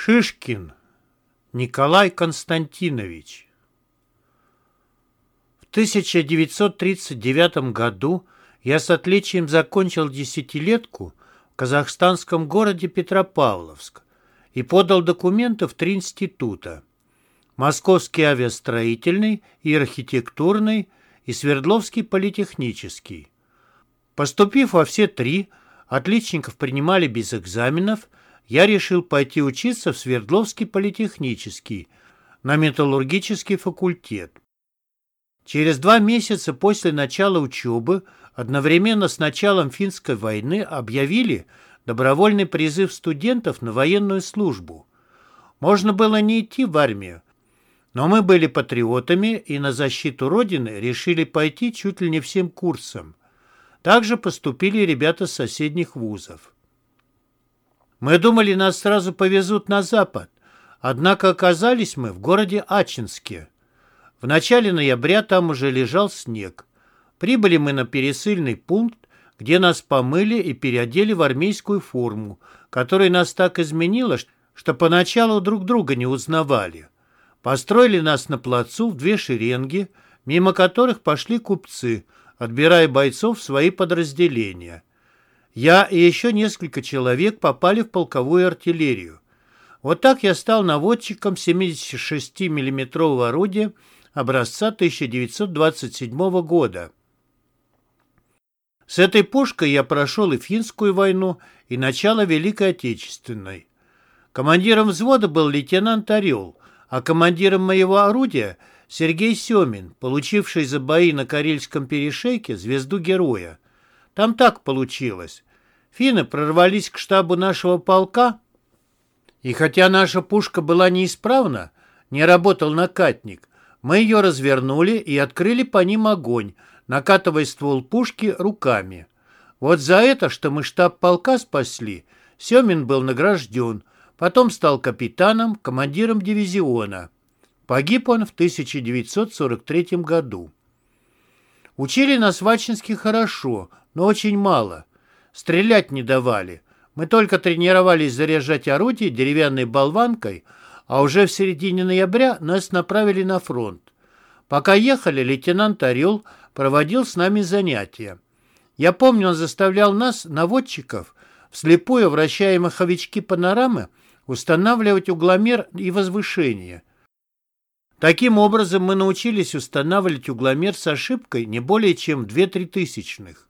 Шишкин Николай Константинович В 1939 году я с отличием закончил десятилетку в казахстанском городе Петропавловск и подал документы в три института – Московский авиастроительный и архитектурный и Свердловский политехнический. Поступив во все три, отличников принимали без экзаменов – я решил пойти учиться в Свердловский политехнический, на металлургический факультет. Через два месяца после начала учебы, одновременно с началом финской войны, объявили добровольный призыв студентов на военную службу. Можно было не идти в армию, но мы были патриотами и на защиту Родины решили пойти чуть ли не всем курсом. Также поступили ребята с соседних вузов. Мы думали, нас сразу повезут на запад, однако оказались мы в городе Ачинске. В начале ноября там уже лежал снег. Прибыли мы на пересыльный пункт, где нас помыли и переодели в армейскую форму, которая нас так изменила, что поначалу друг друга не узнавали. Построили нас на плацу в две шеренги, мимо которых пошли купцы, отбирая бойцов в свои подразделения. Я и еще несколько человек попали в полковую артиллерию. Вот так я стал наводчиком 76 миллиметрового орудия образца 1927 года. С этой пушкой я прошел и финскую войну, и начало Великой Отечественной. Командиром взвода был лейтенант Орел, а командиром моего орудия – Сергей Семин, получивший за бои на Карельском перешейке звезду героя. Там так получилось. Финны прорвались к штабу нашего полка, и хотя наша пушка была неисправна, не работал накатник, мы ее развернули и открыли по ним огонь, накатывая ствол пушки руками. Вот за это, что мы штаб полка спасли, Семин был награжден, потом стал капитаном, командиром дивизиона. Погиб он в 1943 году. Учили нас в Ачинске хорошо, но очень мало. Стрелять не давали. Мы только тренировались заряжать орудие деревянной болванкой, а уже в середине ноября нас направили на фронт. Пока ехали, лейтенант Орел проводил с нами занятия. Я помню, он заставлял нас, наводчиков, вслепую вращая маховички панорамы, устанавливать угломер и возвышение. Таким образом, мы научились устанавливать угломер с ошибкой не более чем 2-3 тысячных.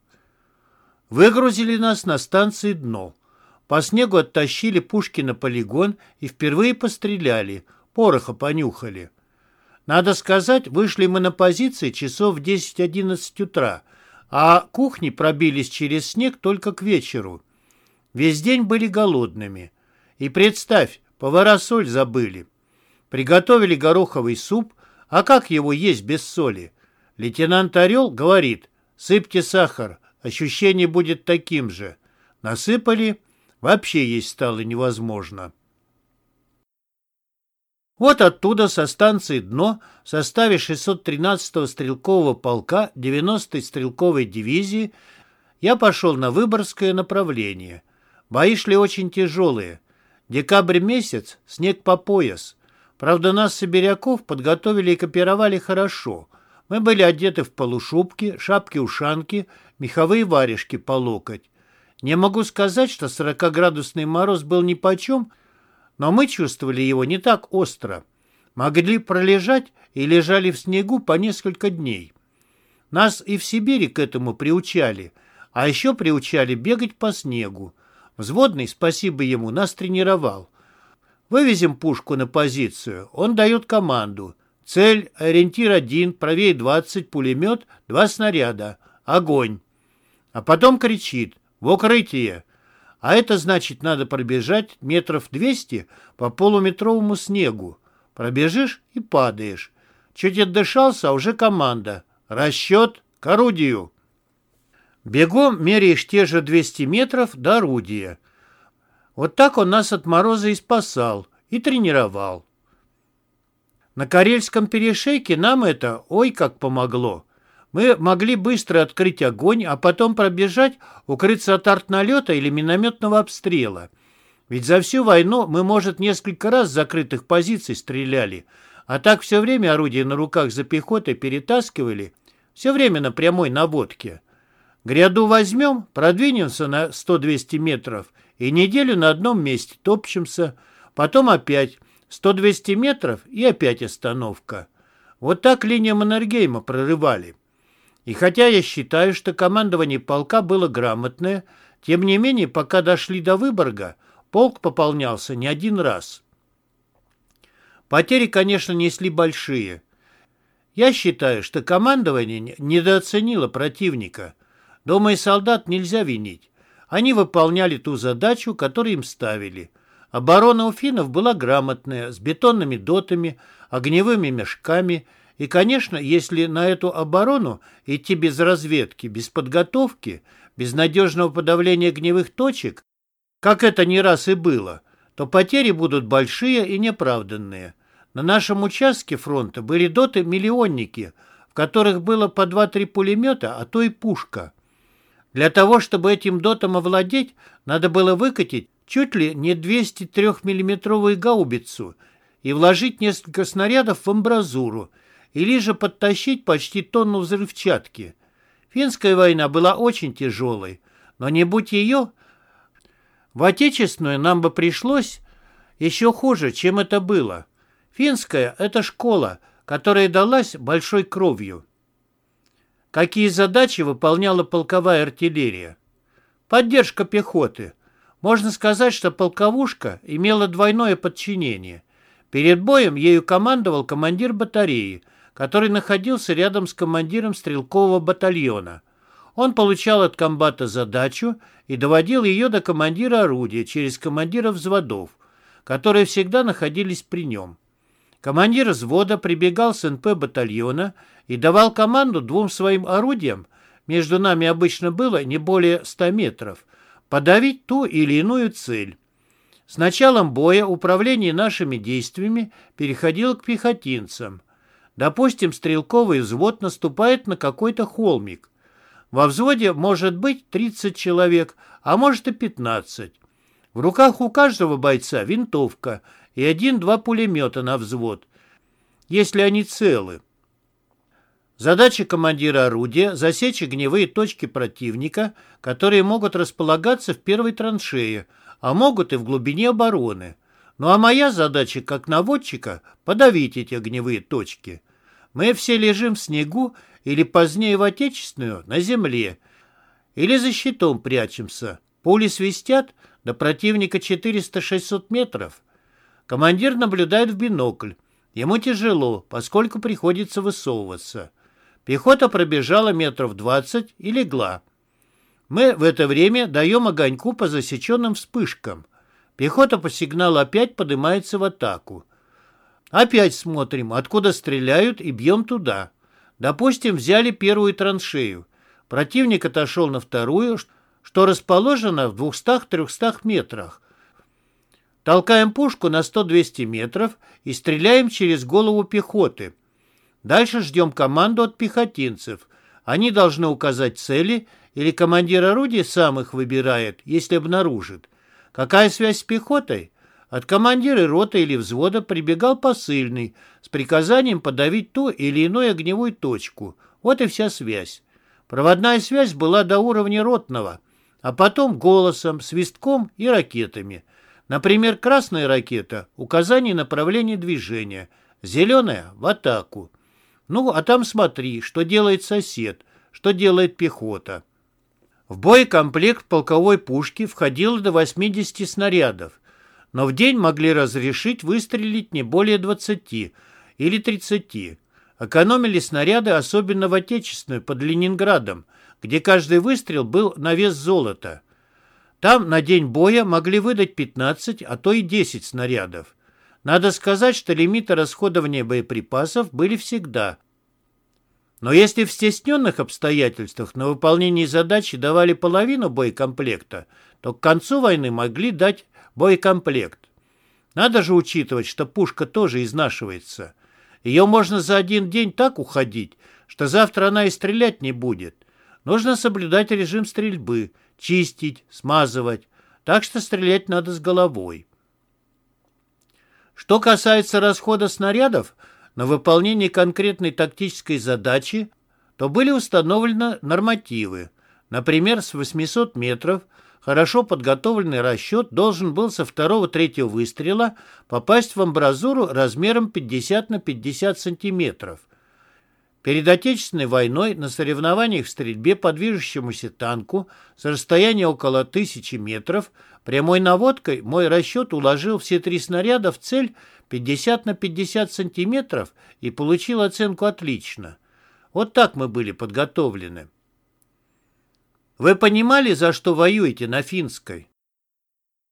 Выгрузили нас на станции «Дно». По снегу оттащили пушки на полигон и впервые постреляли, пороха понюхали. Надо сказать, вышли мы на позиции часов в 10-11 утра, а кухни пробились через снег только к вечеру. Весь день были голодными. И представь, повара соль забыли. Приготовили гороховый суп, а как его есть без соли? Лейтенант Орел говорит, сыпьте сахар, ощущение будет таким же. Насыпали, вообще есть стало невозможно. Вот оттуда, со станции «Дно», в составе 613-го стрелкового полка 90-й стрелковой дивизии, я пошел на Выборгское направление. Бои шли очень тяжелые. Декабрь месяц, снег по пояс. Правда, нас, сибиряков, подготовили и копировали хорошо. Мы были одеты в полушубки, шапки-ушанки, меховые варежки по локоть. Не могу сказать, что 40-градусный мороз был нипочем, но мы чувствовали его не так остро. Могли пролежать и лежали в снегу по несколько дней. Нас и в Сибири к этому приучали, а еще приучали бегать по снегу. Взводный, спасибо ему, нас тренировал. Вывезем пушку на позицию, он дает команду. Цель, ориентир один, правее 20, пулемет, два снаряда. Огонь. А потом кричит «В укрытие!» А это значит, надо пробежать метров 200 по полуметровому снегу. Пробежишь и падаешь. Чуть отдышался, а уже команда. Расчет к орудию. Бегом меряешь те же 200 метров до орудия. Вот так он нас от мороза и спасал, и тренировал. На Карельском перешейке нам это ой как помогло. Мы могли быстро открыть огонь, а потом пробежать, укрыться от артналета или минометного обстрела. Ведь за всю войну мы, может, несколько раз с закрытых позиций стреляли, а так все время орудия на руках за пехотой перетаскивали, все время на прямой наводке. Гряду возьмем, продвинемся на 100-200 метров и неделю на одном месте топчемся, потом опять 100-200 метров и опять остановка. Вот так линию Маннергейма прорывали. И хотя я считаю, что командование полка было грамотное, тем не менее, пока дошли до Выборга, полк пополнялся не один раз. Потери, конечно, несли большие. Я считаю, что командование недооценило противника. Дома и солдат нельзя винить. Они выполняли ту задачу, которую им ставили. Оборона у финнов была грамотная, с бетонными дотами, огневыми мешками – и, конечно, если на эту оборону идти без разведки, без подготовки, без надежного подавления огневых точек, как это не раз и было, то потери будут большие и неправданные. На нашем участке фронта были доты-миллионники, в которых было по 2-3 пулемета, а то и пушка. Для того, чтобы этим дотом овладеть, надо было выкатить чуть ли не 203-миллиметровую гаубицу и вложить несколько снарядов в амбразуру, или же подтащить почти тонну взрывчатки. Финская война была очень тяжелой, но не будь ее, в Отечественную нам бы пришлось еще хуже, чем это было. Финская – это школа, которая далась большой кровью. Какие задачи выполняла полковая артиллерия? Поддержка пехоты. Можно сказать, что полковушка имела двойное подчинение. Перед боем ею командовал командир батареи – который находился рядом с командиром стрелкового батальона. Он получал от комбата задачу и доводил ее до командира орудия через командира взводов, которые всегда находились при нем. Командир взвода прибегал с НП батальона и давал команду двум своим орудиям, между нами обычно было не более 100 метров, подавить ту или иную цель. С началом боя управление нашими действиями переходило к пехотинцам – Допустим, стрелковый взвод наступает на какой-то холмик. Во взводе может быть 30 человек, а может и 15. В руках у каждого бойца винтовка и один-два пулемета на взвод, если они целы. Задача командира орудия – засечь огневые точки противника, которые могут располагаться в первой траншее, а могут и в глубине обороны. Ну а моя задача как наводчика – подавить эти огневые точки. Мы все лежим в снегу или позднее в Отечественную на земле, или за щитом прячемся. Пули свистят, до противника 400-600 метров. Командир наблюдает в бинокль. Ему тяжело, поскольку приходится высовываться. Пехота пробежала метров 20 и легла. Мы в это время даем огоньку по засеченным вспышкам. Пехота по сигналу опять поднимается в атаку. Опять смотрим, откуда стреляют, и бьем туда. Допустим, взяли первую траншею. Противник отошел на вторую, что расположено в 200-300 метрах. Толкаем пушку на 100-200 метров и стреляем через голову пехоты. Дальше ждем команду от пехотинцев. Они должны указать цели, или командир орудия сам их выбирает, если обнаружит. Какая связь с пехотой? От командира роты или взвода прибегал посыльный с приказанием подавить ту или иную огневую точку. Вот и вся связь. Проводная связь была до уровня ротного, а потом голосом, свистком и ракетами. Например, красная ракета – указание направления движения, зеленая – в атаку. Ну, а там смотри, что делает сосед, что делает пехота. В боекомплект полковой пушки входило до 80 снарядов но в день могли разрешить выстрелить не более 20 или 30. Экономили снаряды особенно в Отечественную под Ленинградом, где каждый выстрел был на вес золота. Там на день боя могли выдать 15, а то и 10 снарядов. Надо сказать, что лимиты расходования боеприпасов были всегда. Но если в стесненных обстоятельствах на выполнение задачи давали половину боекомплекта, то к концу войны могли дать боекомплект. Надо же учитывать, что пушка тоже изнашивается. Ее можно за один день так уходить, что завтра она и стрелять не будет. Нужно соблюдать режим стрельбы, чистить, смазывать. так что стрелять надо с головой. Что касается расхода снарядов на выполнение конкретной тактической задачи, то были установлены нормативы. Например, с 800 метров хорошо подготовленный расчет должен был со второго-третьего выстрела попасть в амбразуру размером 50 на 50 сантиметров. Перед Отечественной войной на соревнованиях в стрельбе по движущемуся танку с расстояния около тысячи метров прямой наводкой мой расчет уложил все три снаряда в цель 50 на 50 сантиметров и получил оценку «отлично». Вот так мы были подготовлены. Вы понимали, за что воюете на финской?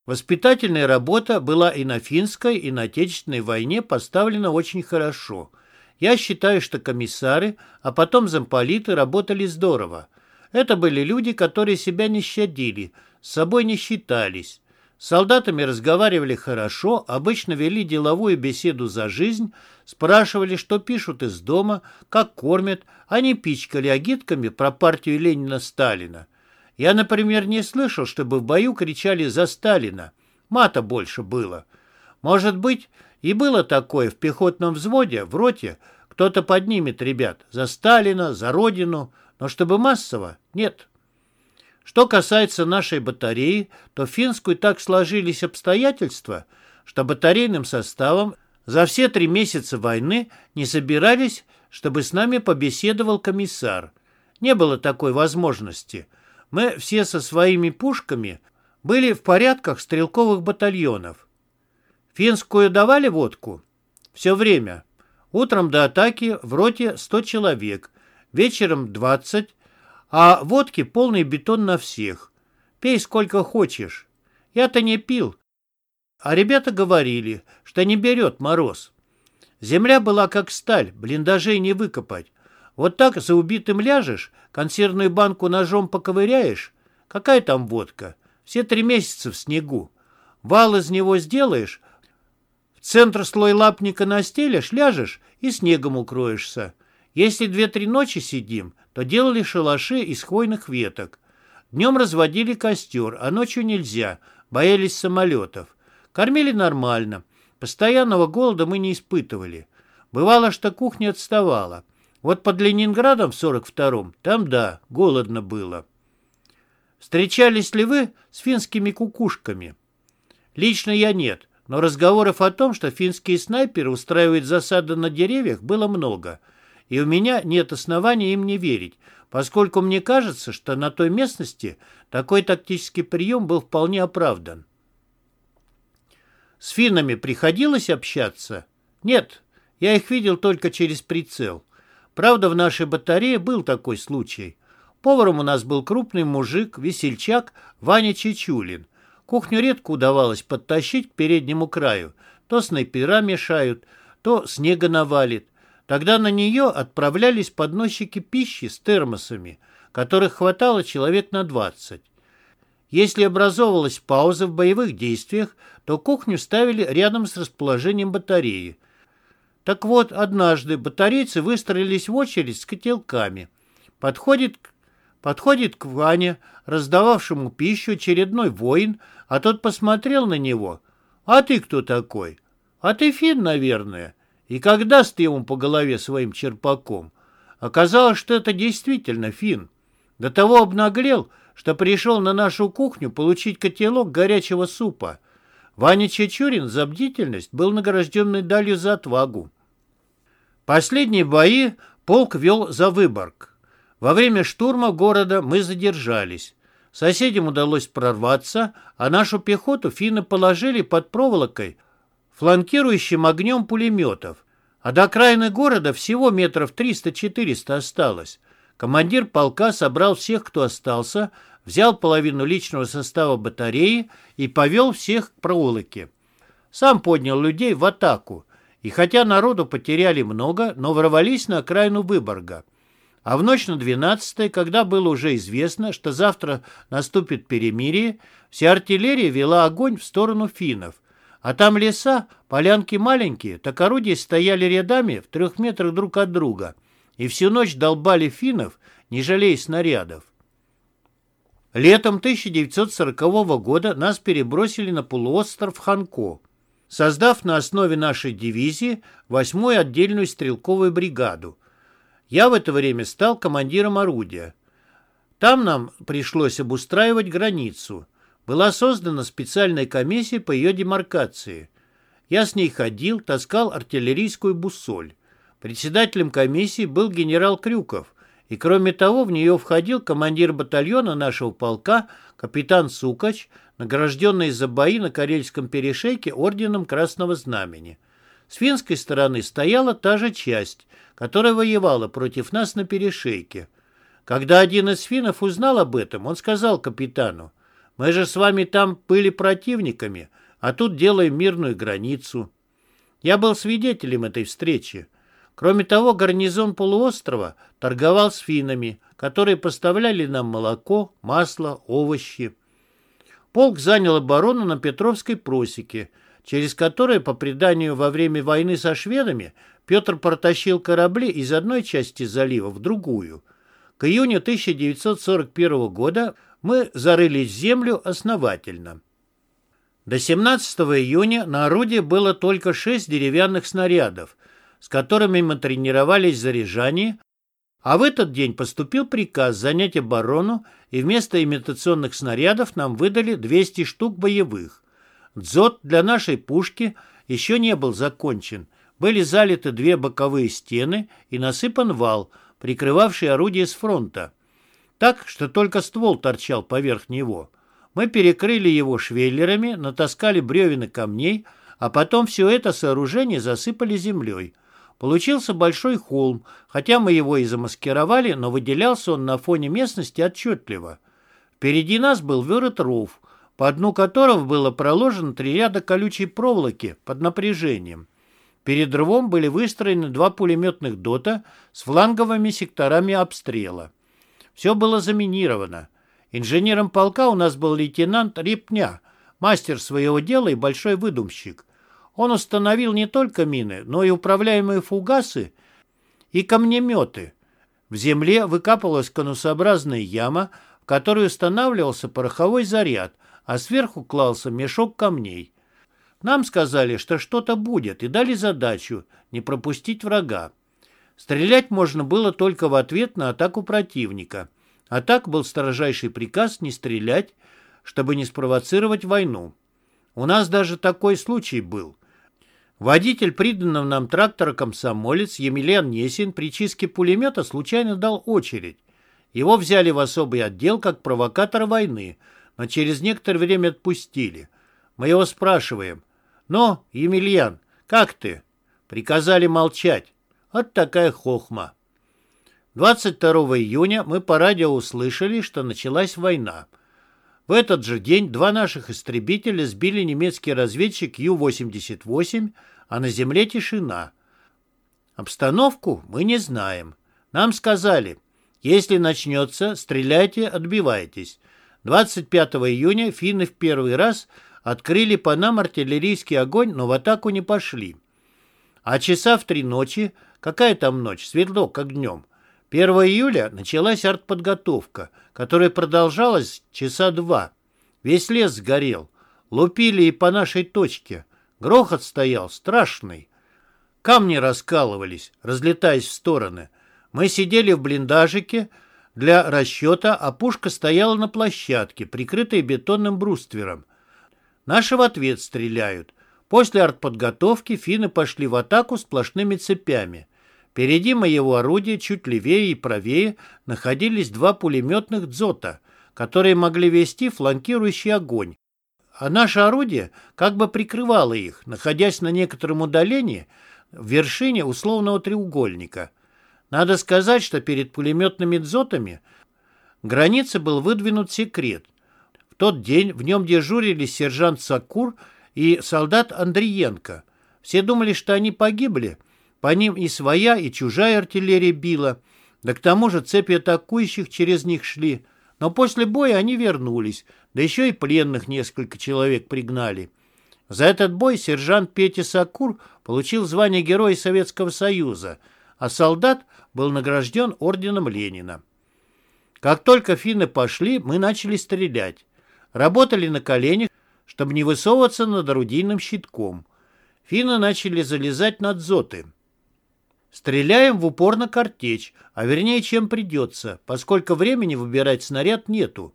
Воспитательная работа была и на финской, и на Отечественной войне поставлена очень хорошо. Я считаю, что комиссары, а потом замполиты работали здорово. Это были люди, которые себя не щадили, с собой не считались. С солдатами разговаривали хорошо, обычно вели деловую беседу за жизнь, спрашивали, что пишут из дома, как кормят, а не пичкали агитками про партию Ленина-Сталина. Я, например, не слышал, чтобы в бою кричали «за Сталина». Мата больше было. Может быть, и было такое в пехотном взводе, в роте, кто-то поднимет ребят за Сталина, за Родину, но чтобы массово – нет. Что касается нашей батареи, то в Финскую так сложились обстоятельства, что батарейным составом за все три месяца войны не собирались, чтобы с нами побеседовал комиссар. Не было такой возможности. Мы все со своими пушками были в порядках стрелковых батальонов. Финскую давали водку? Все время. Утром до атаки в роте 100 человек, вечером 20, а водки полный бетон на всех. Пей сколько хочешь. Я-то не пил. А ребята говорили, что не берет мороз. Земля была как сталь, блиндажей не выкопать. Вот так за убитым ляжешь, консервную банку ножом поковыряешь. Какая там водка? Все три месяца в снегу. Вал из него сделаешь, в центр слой лапника настелишь, ляжешь и снегом укроешься. Если две-три ночи сидим, то делали шалаши из хвойных веток. Днем разводили костер, а ночью нельзя, боялись самолетов. Кормили нормально. Постоянного голода мы не испытывали. Бывало, что кухня отставала. Вот под Ленинградом в 42-м, там да, голодно было. Встречались ли вы с финскими кукушками? Лично я нет, но разговоров о том, что финские снайперы устраивают засады на деревьях, было много – и у меня нет оснований им не верить, поскольку мне кажется, что на той местности такой тактический прием был вполне оправдан. С финнами приходилось общаться? Нет, я их видел только через прицел. Правда, в нашей батарее был такой случай. Поваром у нас был крупный мужик, весельчак Ваня Чечулин. Кухню редко удавалось подтащить к переднему краю. То снайпера мешают, то снега навалит. Тогда на нее отправлялись подносчики пищи с термосами, которых хватало человек на 20. Если образовывалась пауза в боевых действиях, то кухню ставили рядом с расположением батареи. Так вот, однажды батарейцы выстроились в очередь с котелками. Подходит, подходит к Ване, раздававшему пищу, очередной воин, а тот посмотрел на него. «А ты кто такой?» «А ты фин, наверное». И как даст ему по голове своим черпаком? Оказалось, что это действительно фин. До того обнаглел, что пришел на нашу кухню получить котелок горячего супа. Ваня Чечурин за бдительность был награжден медалью за отвагу. Последние бои полк вел за Выборг. Во время штурма города мы задержались. Соседям удалось прорваться, а нашу пехоту финны положили под проволокой фланкирующим огнем пулеметов. А до окраины города всего метров 300-400 осталось. Командир полка собрал всех, кто остался, взял половину личного состава батареи и повел всех к проволоке. Сам поднял людей в атаку. И хотя народу потеряли много, но ворвались на окраину Выборга. А в ночь на 12 когда было уже известно, что завтра наступит перемирие, вся артиллерия вела огонь в сторону финнов – а там леса, полянки маленькие, так орудия стояли рядами в трех метрах друг от друга и всю ночь долбали финнов, не жалея снарядов. Летом 1940 года нас перебросили на полуостров Ханко, создав на основе нашей дивизии 8-ю отдельную стрелковую бригаду. Я в это время стал командиром орудия. Там нам пришлось обустраивать границу. Была создана специальная комиссия по ее демаркации. Я с ней ходил, таскал артиллерийскую буссоль. Председателем комиссии был генерал Крюков, и кроме того в нее входил командир батальона нашего полка капитан Сукач, награжденный за бои на Карельском перешейке орденом Красного Знамени. С финской стороны стояла та же часть, которая воевала против нас на перешейке. Когда один из финнов узнал об этом, он сказал капитану, «Мы же с вами там были противниками, а тут делаем мирную границу». Я был свидетелем этой встречи. Кроме того, гарнизон полуострова торговал с финнами, которые поставляли нам молоко, масло, овощи. Полк занял оборону на Петровской просеке, через которое, по преданию во время войны со шведами, Петр протащил корабли из одной части залива в другую. К июню 1941 года мы зарылись в землю основательно. До 17 июня на орудие было только шесть деревянных снарядов, с которыми мы тренировались в заряжании, а в этот день поступил приказ занять оборону, и вместо имитационных снарядов нам выдали 200 штук боевых. Дзот для нашей пушки еще не был закончен. Были залиты две боковые стены и насыпан вал, прикрывавший орудие с фронта. Так, что только ствол торчал поверх него. Мы перекрыли его швеллерами, натаскали бревен и камней, а потом все это сооружение засыпали землей. Получился большой холм, хотя мы его и замаскировали, но выделялся он на фоне местности отчетливо. Впереди нас был вырыт ров, по дну которого было проложено три ряда колючей проволоки под напряжением. Перед рвом были выстроены два пулеметных дота с фланговыми секторами обстрела. Все было заминировано. Инженером полка у нас был лейтенант Репня, мастер своего дела и большой выдумщик. Он установил не только мины, но и управляемые фугасы и камнеметы. В земле выкапывалась конусообразная яма, в которой устанавливался пороховой заряд, а сверху клался мешок камней. Нам сказали, что что-то будет, и дали задачу не пропустить врага. Стрелять можно было только в ответ на атаку противника. А так был строжайший приказ не стрелять, чтобы не спровоцировать войну. У нас даже такой случай был. Водитель приданного нам трактора комсомолец Емельян Несин при чистке пулемета случайно дал очередь. Его взяли в особый отдел как провокатора войны, но через некоторое время отпустили. Мы его спрашиваем. «Ну, Емельян, как ты?» Приказали молчать. Вот такая хохма. 22 июня мы по радио услышали, что началась война. В этот же день два наших истребителя сбили немецкий разведчик Ю-88, а на земле тишина. Обстановку мы не знаем. Нам сказали, если начнется, стреляйте, отбивайтесь. 25 июня финны в первый раз открыли по нам артиллерийский огонь, но в атаку не пошли. А часа в три ночи, какая там ночь, светло, как днем, 1 июля началась артподготовка, которая продолжалась часа два. Весь лес сгорел. Лупили и по нашей точке. Грохот стоял страшный. Камни раскалывались, разлетаясь в стороны. Мы сидели в блиндажике для расчета, а пушка стояла на площадке, прикрытой бетонным бруствером. Наши в ответ стреляют. После артподготовки финны пошли в атаку сплошными цепями. Впереди моего орудия, чуть левее и правее, находились два пулеметных дзота, которые могли вести фланкирующий огонь. А наше орудие как бы прикрывало их, находясь на некотором удалении в вершине условного треугольника. Надо сказать, что перед пулеметными дзотами границы был выдвинут секрет. В тот день в нем дежурили сержант Сакур и солдат Андриенко. Все думали, что они погибли, по ним и своя, и чужая артиллерия била, да к тому же цепи атакующих через них шли. Но после боя они вернулись, да еще и пленных несколько человек пригнали. За этот бой сержант Петя Сакур получил звание Героя Советского Союза, а солдат был награжден орденом Ленина. Как только финны пошли, мы начали стрелять. Работали на коленях, чтобы не высовываться над орудийным щитком. Финны начали залезать над зоты. Стреляем в упор на картечь, а вернее, чем придется, поскольку времени выбирать снаряд нету.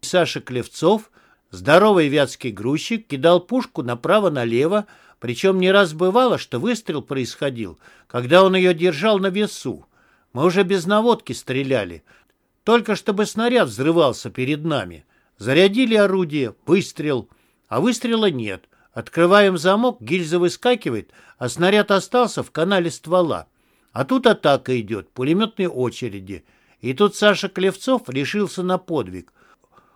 Саша Клевцов, здоровый вятский грузчик, кидал пушку направо-налево, причем не раз бывало, что выстрел происходил, когда он ее держал на весу. Мы уже без наводки стреляли, только чтобы снаряд взрывался перед нами. Зарядили орудие, выстрел, а выстрела нет. Открываем замок, гильза выскакивает, а снаряд остался в канале ствола. А тут атака идет, пулеметные очереди. И тут Саша Клевцов решился на подвиг.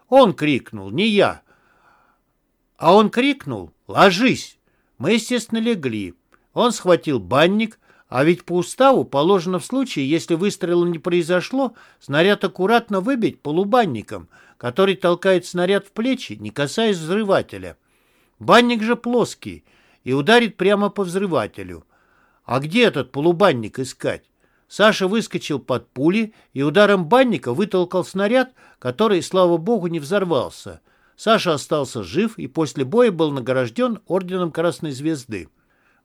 Он крикнул, не я. А он крикнул «Ложись!» Мы, естественно, легли. Он схватил банник, а ведь по уставу положено в случае, если выстрела не произошло, снаряд аккуратно выбить полубанником, который толкает снаряд в плечи, не касаясь взрывателя. Банник же плоский и ударит прямо по взрывателю. А где этот полубанник искать? Саша выскочил под пули и ударом банника вытолкал снаряд, который, слава богу, не взорвался. Саша остался жив и после боя был награжден орденом Красной Звезды.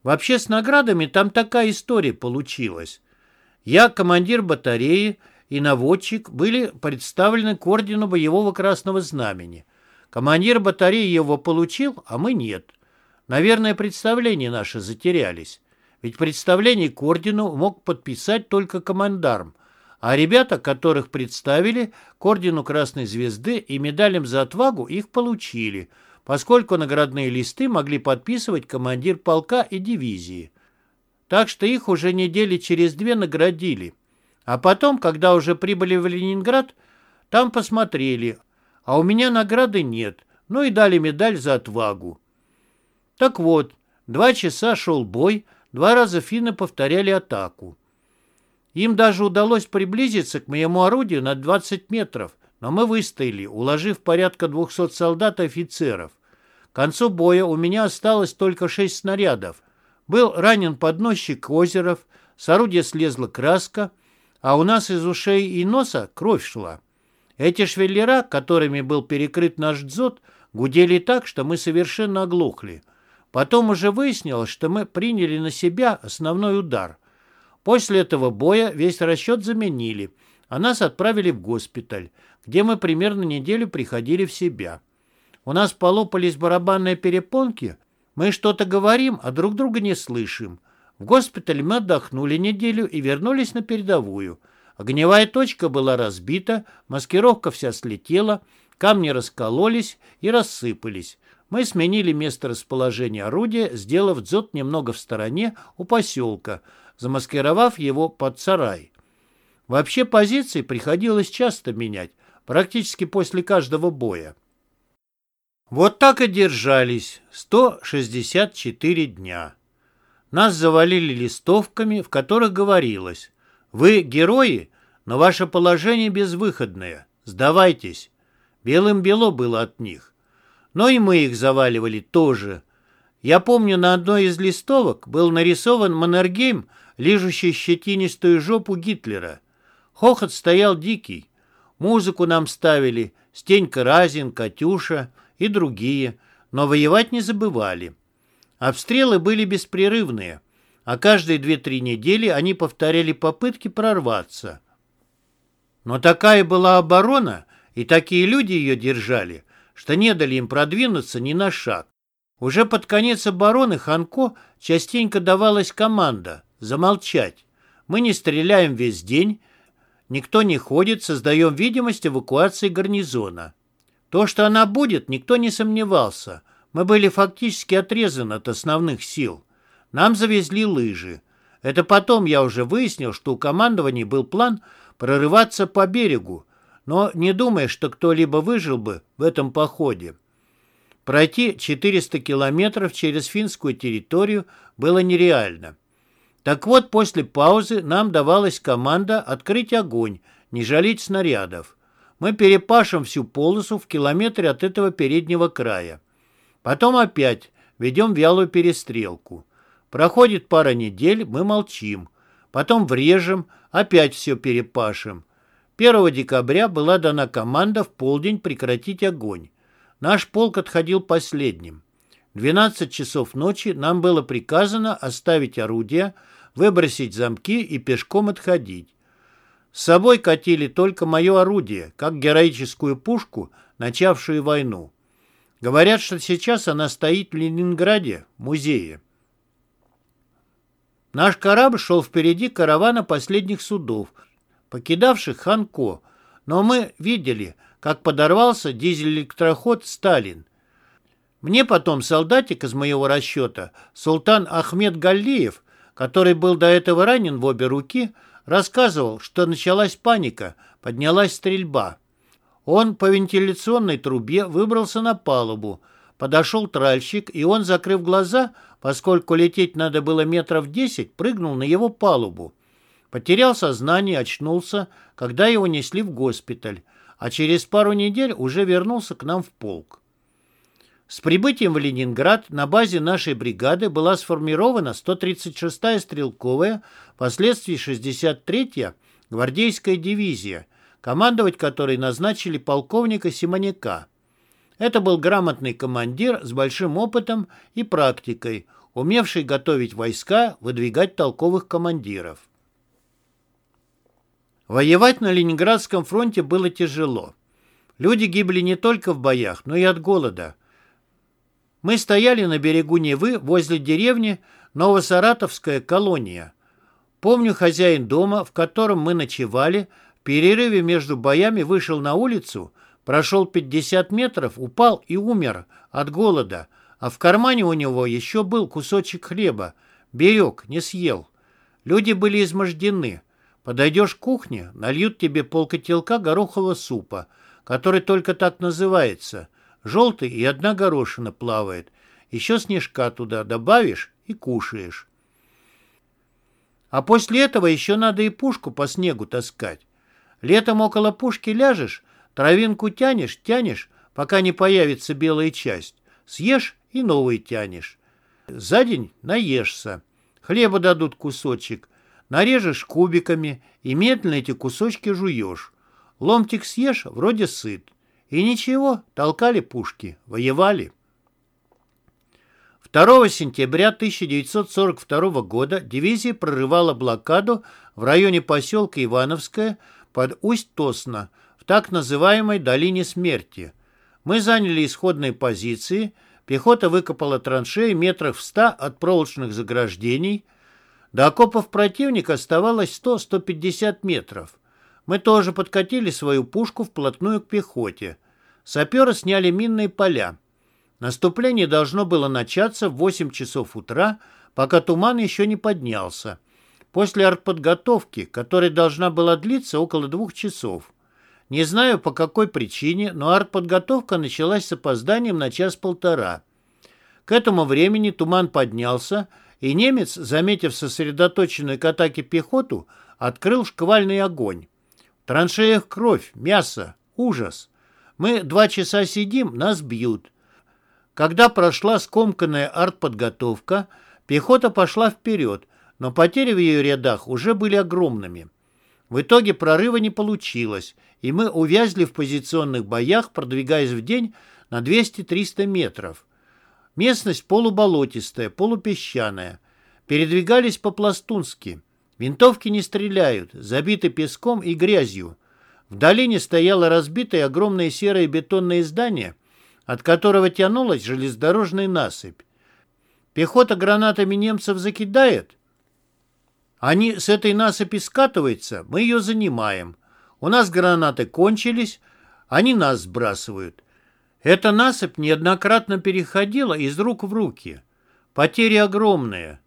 Вообще с наградами там такая история получилась. Я, командир батареи и наводчик были представлены к ордену боевого Красного Знамени. Командир батареи его получил, а мы нет. Наверное, представления наши затерялись. Ведь представление к ордену мог подписать только командарм, а ребята, которых представили к ордену Красной Звезды и медалям за отвагу, их получили, поскольку наградные листы могли подписывать командир полка и дивизии. Так что их уже недели через две наградили. А потом, когда уже прибыли в Ленинград, там посмотрели, а у меня награды нет, ну и дали медаль за отвагу. Так вот, два часа шел бой, два раза финны повторяли атаку. Им даже удалось приблизиться к моему орудию на 20 метров, но мы выстояли, уложив порядка 200 солдат и офицеров. К концу боя у меня осталось только 6 снарядов. Был ранен подносчик Озеров, с орудия слезла краска, а у нас из ушей и носа кровь шла. Эти швеллера, которыми был перекрыт наш дзот, гудели так, что мы совершенно оглохли. Потом уже выяснилось, что мы приняли на себя основной удар – После этого боя весь расчет заменили, а нас отправили в госпиталь, где мы примерно неделю приходили в себя. У нас полопались барабанные перепонки, мы что-то говорим, а друг друга не слышим. В госпитале мы отдохнули неделю и вернулись на передовую. Огневая точка была разбита, маскировка вся слетела, камни раскололись и рассыпались. Мы сменили место расположения орудия, сделав дзот немного в стороне у поселка, замаскировав его под сарай. Вообще позиции приходилось часто менять, практически после каждого боя. Вот так и держались 164 дня. Нас завалили листовками, в которых говорилось «Вы герои, но ваше положение безвыходное. Сдавайтесь». Белым бело было от них. Но и мы их заваливали тоже. Я помню, на одной из листовок был нарисован Маннергейм лижущий щетинистую жопу Гитлера. Хохот стоял дикий. Музыку нам ставили Стенька Разин, Катюша и другие, но воевать не забывали. Обстрелы были беспрерывные, а каждые две-три недели они повторяли попытки прорваться. Но такая была оборона, и такие люди ее держали, что не дали им продвинуться ни на шаг. Уже под конец обороны Ханко частенько давалась команда Замолчать. Мы не стреляем весь день, никто не ходит, создаем видимость эвакуации гарнизона. То, что она будет, никто не сомневался. Мы были фактически отрезаны от основных сил. Нам завезли лыжи. Это потом я уже выяснил, что у командования был план прорываться по берегу, но не думая, что кто-либо выжил бы в этом походе. Пройти 400 километров через финскую территорию было нереально. Так вот, после паузы нам давалась команда открыть огонь, не жалеть снарядов. Мы перепашем всю полосу в километре от этого переднего края. Потом опять ведем вялую перестрелку. Проходит пара недель, мы молчим. Потом врежем, опять все перепашем. 1 декабря была дана команда в полдень прекратить огонь. Наш полк отходил последним. В 12 часов ночи нам было приказано оставить орудия, выбросить замки и пешком отходить. С собой катили только мое орудие, как героическую пушку, начавшую войну. Говорят, что сейчас она стоит в Ленинграде, в музее. Наш корабль шел впереди каравана последних судов, покидавших Ханко, но мы видели, как подорвался дизель-электроход «Сталин». Мне потом солдатик из моего расчета, султан Ахмед Галлиев, который был до этого ранен в обе руки, рассказывал, что началась паника, поднялась стрельба. Он по вентиляционной трубе выбрался на палубу, подошел тральщик, и он, закрыв глаза, поскольку лететь надо было метров десять, прыгнул на его палубу. Потерял сознание, очнулся, когда его несли в госпиталь, а через пару недель уже вернулся к нам в полк. С прибытием в Ленинград на базе нашей бригады была сформирована 136-я стрелковая, впоследствии 63-я гвардейская дивизия, командовать которой назначили полковника Симоняка. Это был грамотный командир с большим опытом и практикой, умевший готовить войска, выдвигать толковых командиров. Воевать на Ленинградском фронте было тяжело. Люди гибли не только в боях, но и от голода. Мы стояли на берегу Невы возле деревни Новосаратовская колония. Помню, хозяин дома, в котором мы ночевали, в перерыве между боями вышел на улицу, прошел 50 метров, упал и умер от голода, а в кармане у него еще был кусочек хлеба. Берег, не съел. Люди были измождены. Подойдешь к кухне, нальют тебе полкотелка горохового супа, который только так называется. Желтый и одна горошина плавает. Еще снежка туда добавишь и кушаешь. А после этого еще надо и пушку по снегу таскать. Летом около пушки ляжешь, травинку тянешь, тянешь, пока не появится белая часть. Съешь и новый тянешь. За день наешься. Хлеба дадут кусочек – Нарежешь кубиками и медленно эти кусочки жуешь. Ломтик съешь, вроде сыт. И ничего, толкали пушки, воевали. 2 сентября 1942 года дивизия прорывала блокаду в районе поселка Ивановское под Усть-Тосно в так называемой «долине смерти». Мы заняли исходные позиции, пехота выкопала траншеи метров в ста от проволочных заграждений – до окопов противника оставалось 100-150 метров. Мы тоже подкатили свою пушку вплотную к пехоте. Саперы сняли минные поля. Наступление должно было начаться в 8 часов утра, пока туман еще не поднялся. После артподготовки, которая должна была длиться около двух часов. Не знаю по какой причине, но артподготовка началась с опозданием на час-полтора. К этому времени туман поднялся, и немец, заметив сосредоточенную к атаке пехоту, открыл шквальный огонь. В траншеях кровь, мясо, ужас. Мы два часа сидим, нас бьют. Когда прошла скомканная артподготовка, пехота пошла вперед, но потери в ее рядах уже были огромными. В итоге прорыва не получилось, и мы увязли в позиционных боях, продвигаясь в день на 200-300 метров. Местность полуболотистая, полупесчаная. Передвигались по-пластунски. Винтовки не стреляют, забиты песком и грязью. В долине стояло разбитое огромное серое бетонное здание, от которого тянулась железнодорожная насыпь. Пехота гранатами немцев закидает. Они с этой насыпи скатываются, мы ее занимаем. У нас гранаты кончились, они нас сбрасывают. Эта насыпь неоднократно переходила из рук в руки. Потери огромные.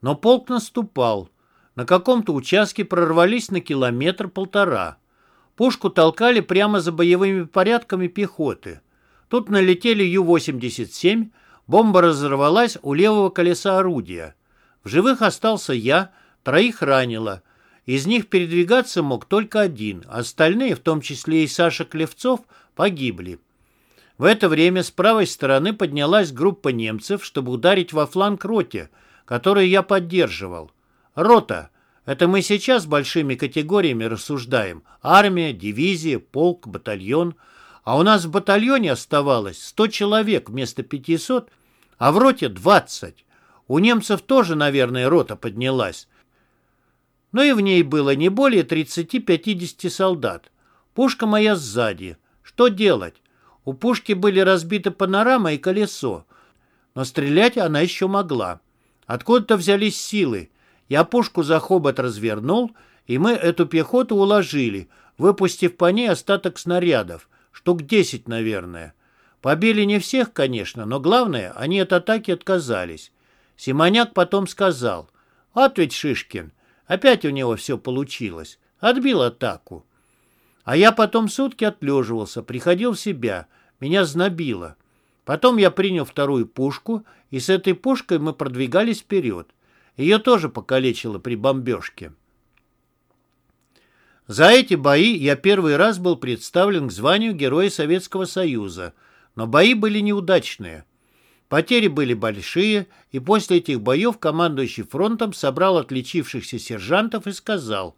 Но полк наступал. На каком-то участке прорвались на километр-полтора. Пушку толкали прямо за боевыми порядками пехоты. Тут налетели Ю-87, бомба разорвалась у левого колеса орудия. В живых остался я, троих ранило. Из них передвигаться мог только один, остальные, в том числе и Саша Клевцов, погибли. В это время с правой стороны поднялась группа немцев, чтобы ударить во фланг роте, которую я поддерживал. «Рота! Это мы сейчас большими категориями рассуждаем. Армия, дивизия, полк, батальон. А у нас в батальоне оставалось 100 человек вместо 500, а в роте 20. У немцев тоже, наверное, рота поднялась. Но и в ней было не более 30-50 солдат. Пушка моя сзади. Что делать? У пушки были разбиты панорама и колесо. Но стрелять она еще могла. Откуда-то взялись силы. Я пушку за хобот развернул, и мы эту пехоту уложили, выпустив по ней остаток снарядов. Штук 10, наверное. Побили не всех, конечно, но главное, они от атаки отказались. Симоняк потом сказал, «Вот ведь Шишкин, опять у него все получилось. Отбил атаку». А я потом сутки отлеживался, приходил в себя, меня знобило. Потом я принял вторую пушку, и с этой пушкой мы продвигались вперед. Ее тоже покалечило при бомбежке. За эти бои я первый раз был представлен к званию Героя Советского Союза, но бои были неудачные. Потери были большие, и после этих боев командующий фронтом собрал отличившихся сержантов и сказал,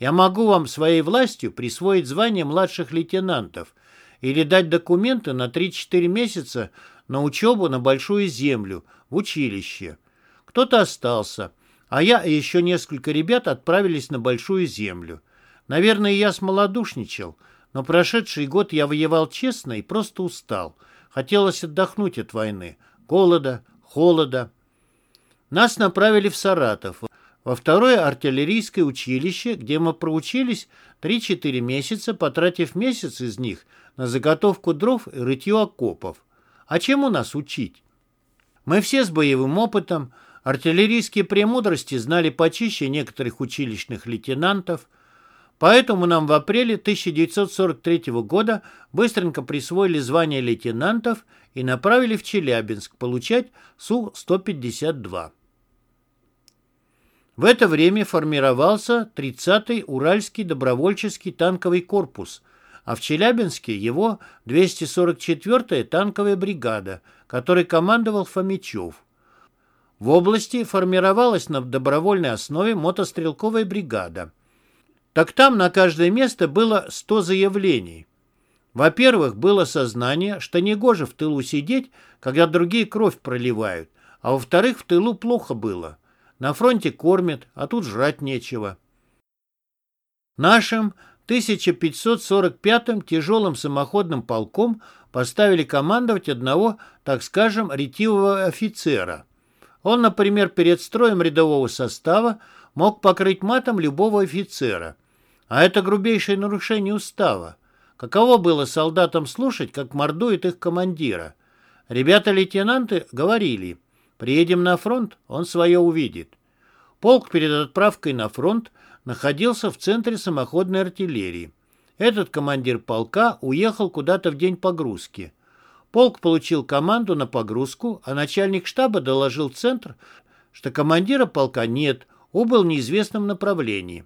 «Я могу вам своей властью присвоить звание младших лейтенантов или дать документы на 3-4 месяца на учебу на Большую Землю, в училище. Кто-то остался, а я и еще несколько ребят отправились на Большую Землю. Наверное, я смолодушничал, но прошедший год я воевал честно и просто устал. Хотелось отдохнуть от войны, голода, холода. Нас направили в Саратов, во второе артиллерийское училище, где мы проучились 3-4 месяца, потратив месяц из них на заготовку дров и рытье окопов. А чему нас учить? Мы все с боевым опытом, артиллерийские премудрости знали почище некоторых училищных лейтенантов, Поэтому нам в апреле 1943 года быстренько присвоили звание лейтенантов и направили в Челябинск получать Су-152. В это время формировался 30-й Уральский добровольческий танковый корпус, а в Челябинске его 244-я танковая бригада, которой командовал Фомичев. В области формировалась на добровольной основе мотострелковая бригада. Так там на каждое место было 100 заявлений. Во-первых, было сознание, что негоже в тылу сидеть, когда другие кровь проливают, а во-вторых, в тылу плохо было. На фронте кормят, а тут жрать нечего. Нашим 1545-м тяжелым самоходным полком поставили командовать одного, так скажем, ретивого офицера. Он, например, перед строем рядового состава мог покрыть матом любого офицера. А это грубейшее нарушение устава. Каково было солдатам слушать, как мордует их командира? Ребята-лейтенанты говорили, приедем на фронт, он свое увидит. Полк перед отправкой на фронт находился в центре самоходной артиллерии. Этот командир полка уехал куда-то в день погрузки. Полк получил команду на погрузку, а начальник штаба доложил центр, что командира полка нет, убыл в неизвестном направлении.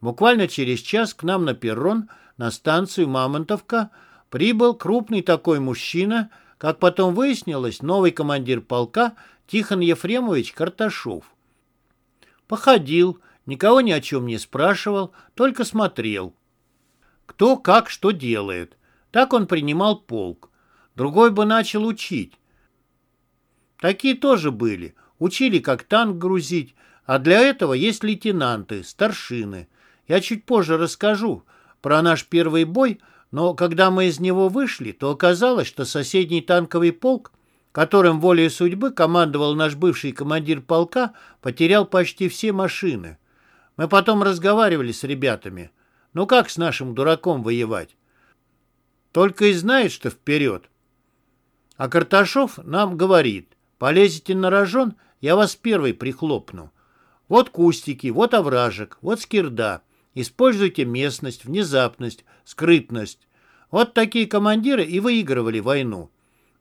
Буквально через час к нам на перрон, на станцию Мамонтовка, прибыл крупный такой мужчина, как потом выяснилось, новый командир полка Тихон Ефремович Карташов. Походил, Никого ни о чем не спрашивал, только смотрел. Кто как что делает. Так он принимал полк. Другой бы начал учить. Такие тоже были. Учили, как танк грузить. А для этого есть лейтенанты, старшины. Я чуть позже расскажу про наш первый бой, но когда мы из него вышли, то оказалось, что соседний танковый полк которым волей судьбы командовал наш бывший командир полка, потерял почти все машины. Мы потом разговаривали с ребятами. Ну как с нашим дураком воевать? Только и знает, что вперед. А Карташов нам говорит, полезете на рожон, я вас первый прихлопну. Вот кустики, вот овражек, вот скирда. Используйте местность, внезапность, скрытность. Вот такие командиры и выигрывали войну.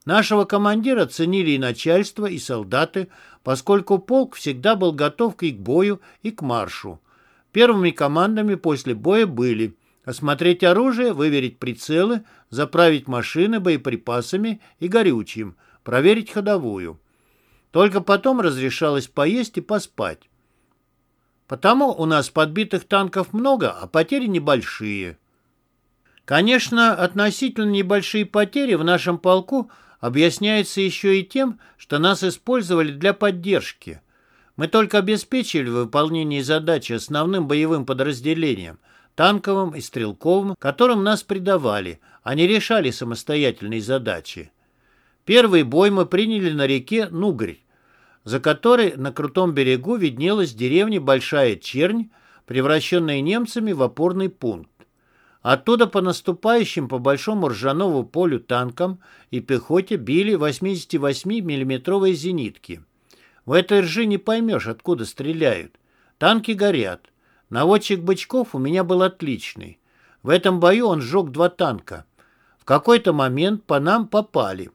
Нашего командира ценили и начальство, и солдаты, поскольку полк всегда был готов и к бою, и к маршу. Первыми командами после боя были осмотреть оружие, выверить прицелы, заправить машины боеприпасами и горючим, проверить ходовую. Только потом разрешалось поесть и поспать. Потому у нас подбитых танков много, а потери небольшие. Конечно, относительно небольшие потери в нашем полку объясняются еще и тем, что нас использовали для поддержки. Мы только обеспечили выполнение задачи основным боевым подразделениям, танковым и стрелковым, которым нас предавали, а не решали самостоятельные задачи. Первый бой мы приняли на реке Нугрь, за которой на крутом берегу виднелась деревня Большая Чернь, превращенная немцами в опорный пункт. Оттуда по наступающим по Большому Ржанову полю танкам и пехоте били 88 миллиметровые зенитки. В этой ржи не поймешь, откуда стреляют. Танки горят. Наводчик Бычков у меня был отличный. В этом бою он сжег два танка. В какой-то момент по нам попали.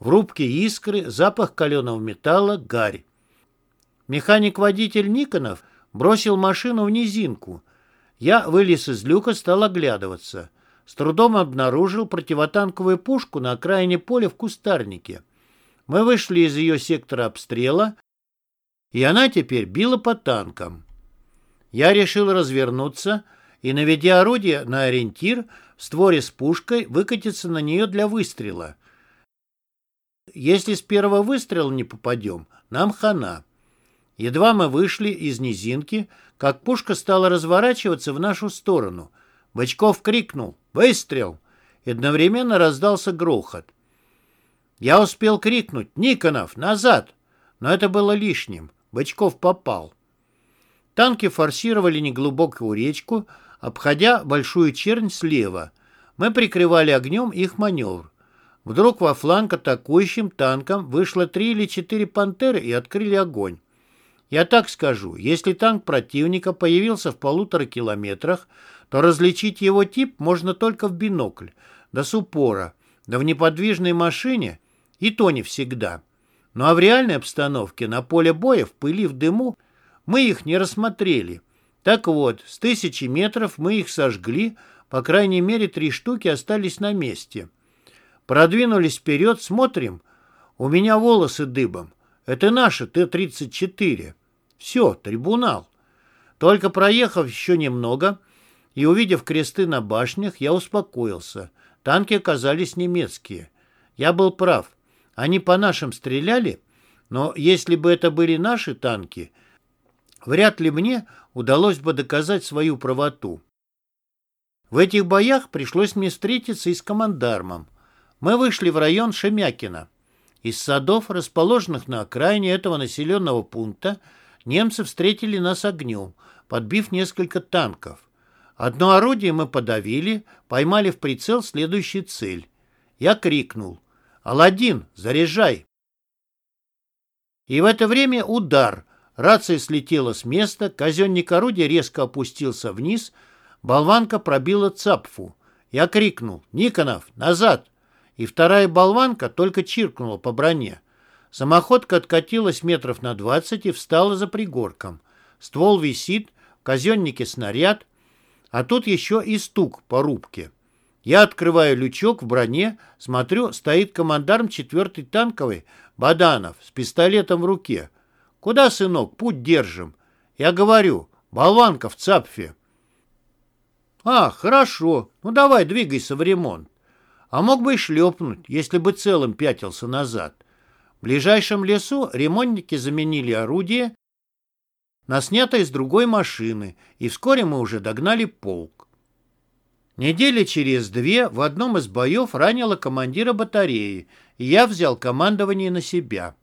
В рубке искры, запах каленого металла, гарь. Механик-водитель Никонов бросил машину в низинку. Я вылез из люка, стал оглядываться. С трудом обнаружил противотанковую пушку на окраине поля в кустарнике. Мы вышли из ее сектора обстрела, и она теперь била по танкам. Я решил развернуться и, наведя орудие на ориентир, в створе с пушкой выкатиться на нее для выстрела. Если с первого выстрела не попадем, нам хана. Едва мы вышли из низинки, как пушка стала разворачиваться в нашу сторону. Бычков крикнул «Выстрел!» и одновременно раздался грохот. Я успел крикнуть «Никонов, назад!» но это было лишним. Бычков попал. Танки форсировали неглубокую речку, обходя большую чернь слева. Мы прикрывали огнем их маневр. Вдруг во фланг атакующим танкам вышло три или четыре «Пантеры» и открыли огонь. Я так скажу, если танк противника появился в полутора километрах, то различить его тип можно только в бинокль, да с упора, да в неподвижной машине, и то не всегда. Ну а в реальной обстановке на поле боя в пыли, в дыму мы их не рассмотрели. Так вот, с тысячи метров мы их сожгли, по крайней мере три штуки остались на месте. Продвинулись вперед, смотрим. У меня волосы дыбом. Это наши Т-34. Все, трибунал. Только проехав еще немного и увидев кресты на башнях, я успокоился. Танки оказались немецкие. Я был прав. Они по нашим стреляли, но если бы это были наши танки, вряд ли мне удалось бы доказать свою правоту. В этих боях пришлось мне встретиться и с командармом. Мы вышли в район Шемякина. Из садов, расположенных на окраине этого населенного пункта, немцы встретили нас огнем, подбив несколько танков. Одно орудие мы подавили, поймали в прицел следующую цель. Я крикнул «Аладдин, заряжай!» И в это время удар. Рация слетела с места, казенник орудия резко опустился вниз, болванка пробила цапфу. Я крикнул «Никонов, назад!» И вторая болванка только чиркнула по броне. Самоходка откатилась метров на двадцать и встала за пригорком. Ствол висит, в казеннике снаряд, а тут еще и стук по рубке. Я открываю лючок в броне, смотрю, стоит командарм четвертой танковой, Баданов, с пистолетом в руке. «Куда, сынок, путь держим?» Я говорю, болванка в цапфе. «А, хорошо, ну давай двигайся в ремонт». А мог бы и шлепнуть, если бы целым пятился назад. В ближайшем лесу ремонтники заменили орудие на снятое с другой машины, и вскоре мы уже догнали полк. Недели через две в одном из боев ранило командира батареи, и я взял командование на себя.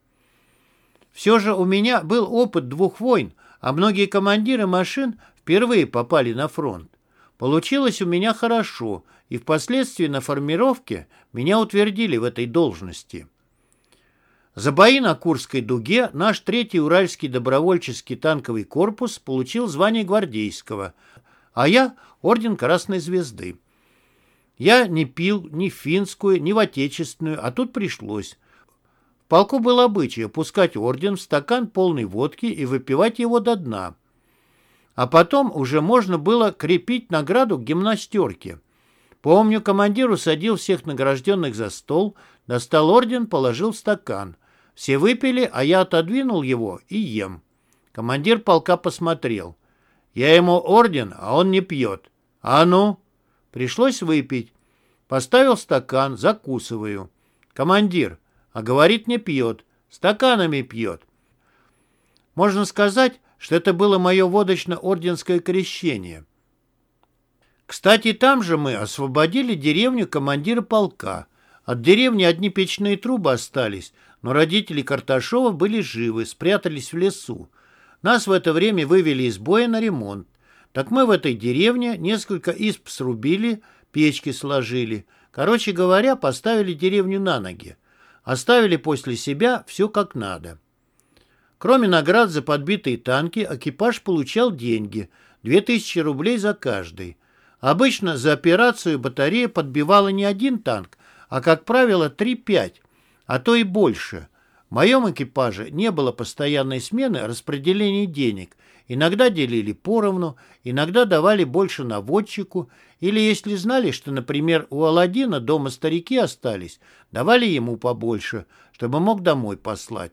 Все же у меня был опыт двух войн, а многие командиры машин впервые попали на фронт. Получилось у меня хорошо, и впоследствии на формировке меня утвердили в этой должности. За бои на Курской дуге наш третий Уральский добровольческий танковый корпус получил звание гвардейского, а я – орден Красной Звезды. Я не пил ни финскую, ни в отечественную, а тут пришлось. В полку был обычай опускать орден в стакан полной водки и выпивать его до дна – а потом уже можно было крепить награду к гимнастерке. Помню, командир усадил всех награжденных за стол, достал орден, положил стакан. Все выпили, а я отодвинул его и ем. Командир полка посмотрел. Я ему орден, а он не пьет. А ну? Пришлось выпить. Поставил стакан, закусываю. Командир, а говорит, не пьет. Стаканами пьет. Можно сказать, что это было мое водочно-орденское крещение. Кстати, там же мы освободили деревню командира полка. От деревни одни печные трубы остались, но родители Карташова были живы, спрятались в лесу. Нас в это время вывели из боя на ремонт. Так мы в этой деревне несколько исп срубили, печки сложили. Короче говоря, поставили деревню на ноги. Оставили после себя все как надо. Кроме наград за подбитые танки, экипаж получал деньги – 2000 рублей за каждый. Обычно за операцию батарея подбивала не один танк, а, как правило, 3-5, а то и больше. В моем экипаже не было постоянной смены распределения денег. Иногда делили поровну, иногда давали больше наводчику, или если знали, что, например, у Аладдина дома старики остались, давали ему побольше, чтобы мог домой послать.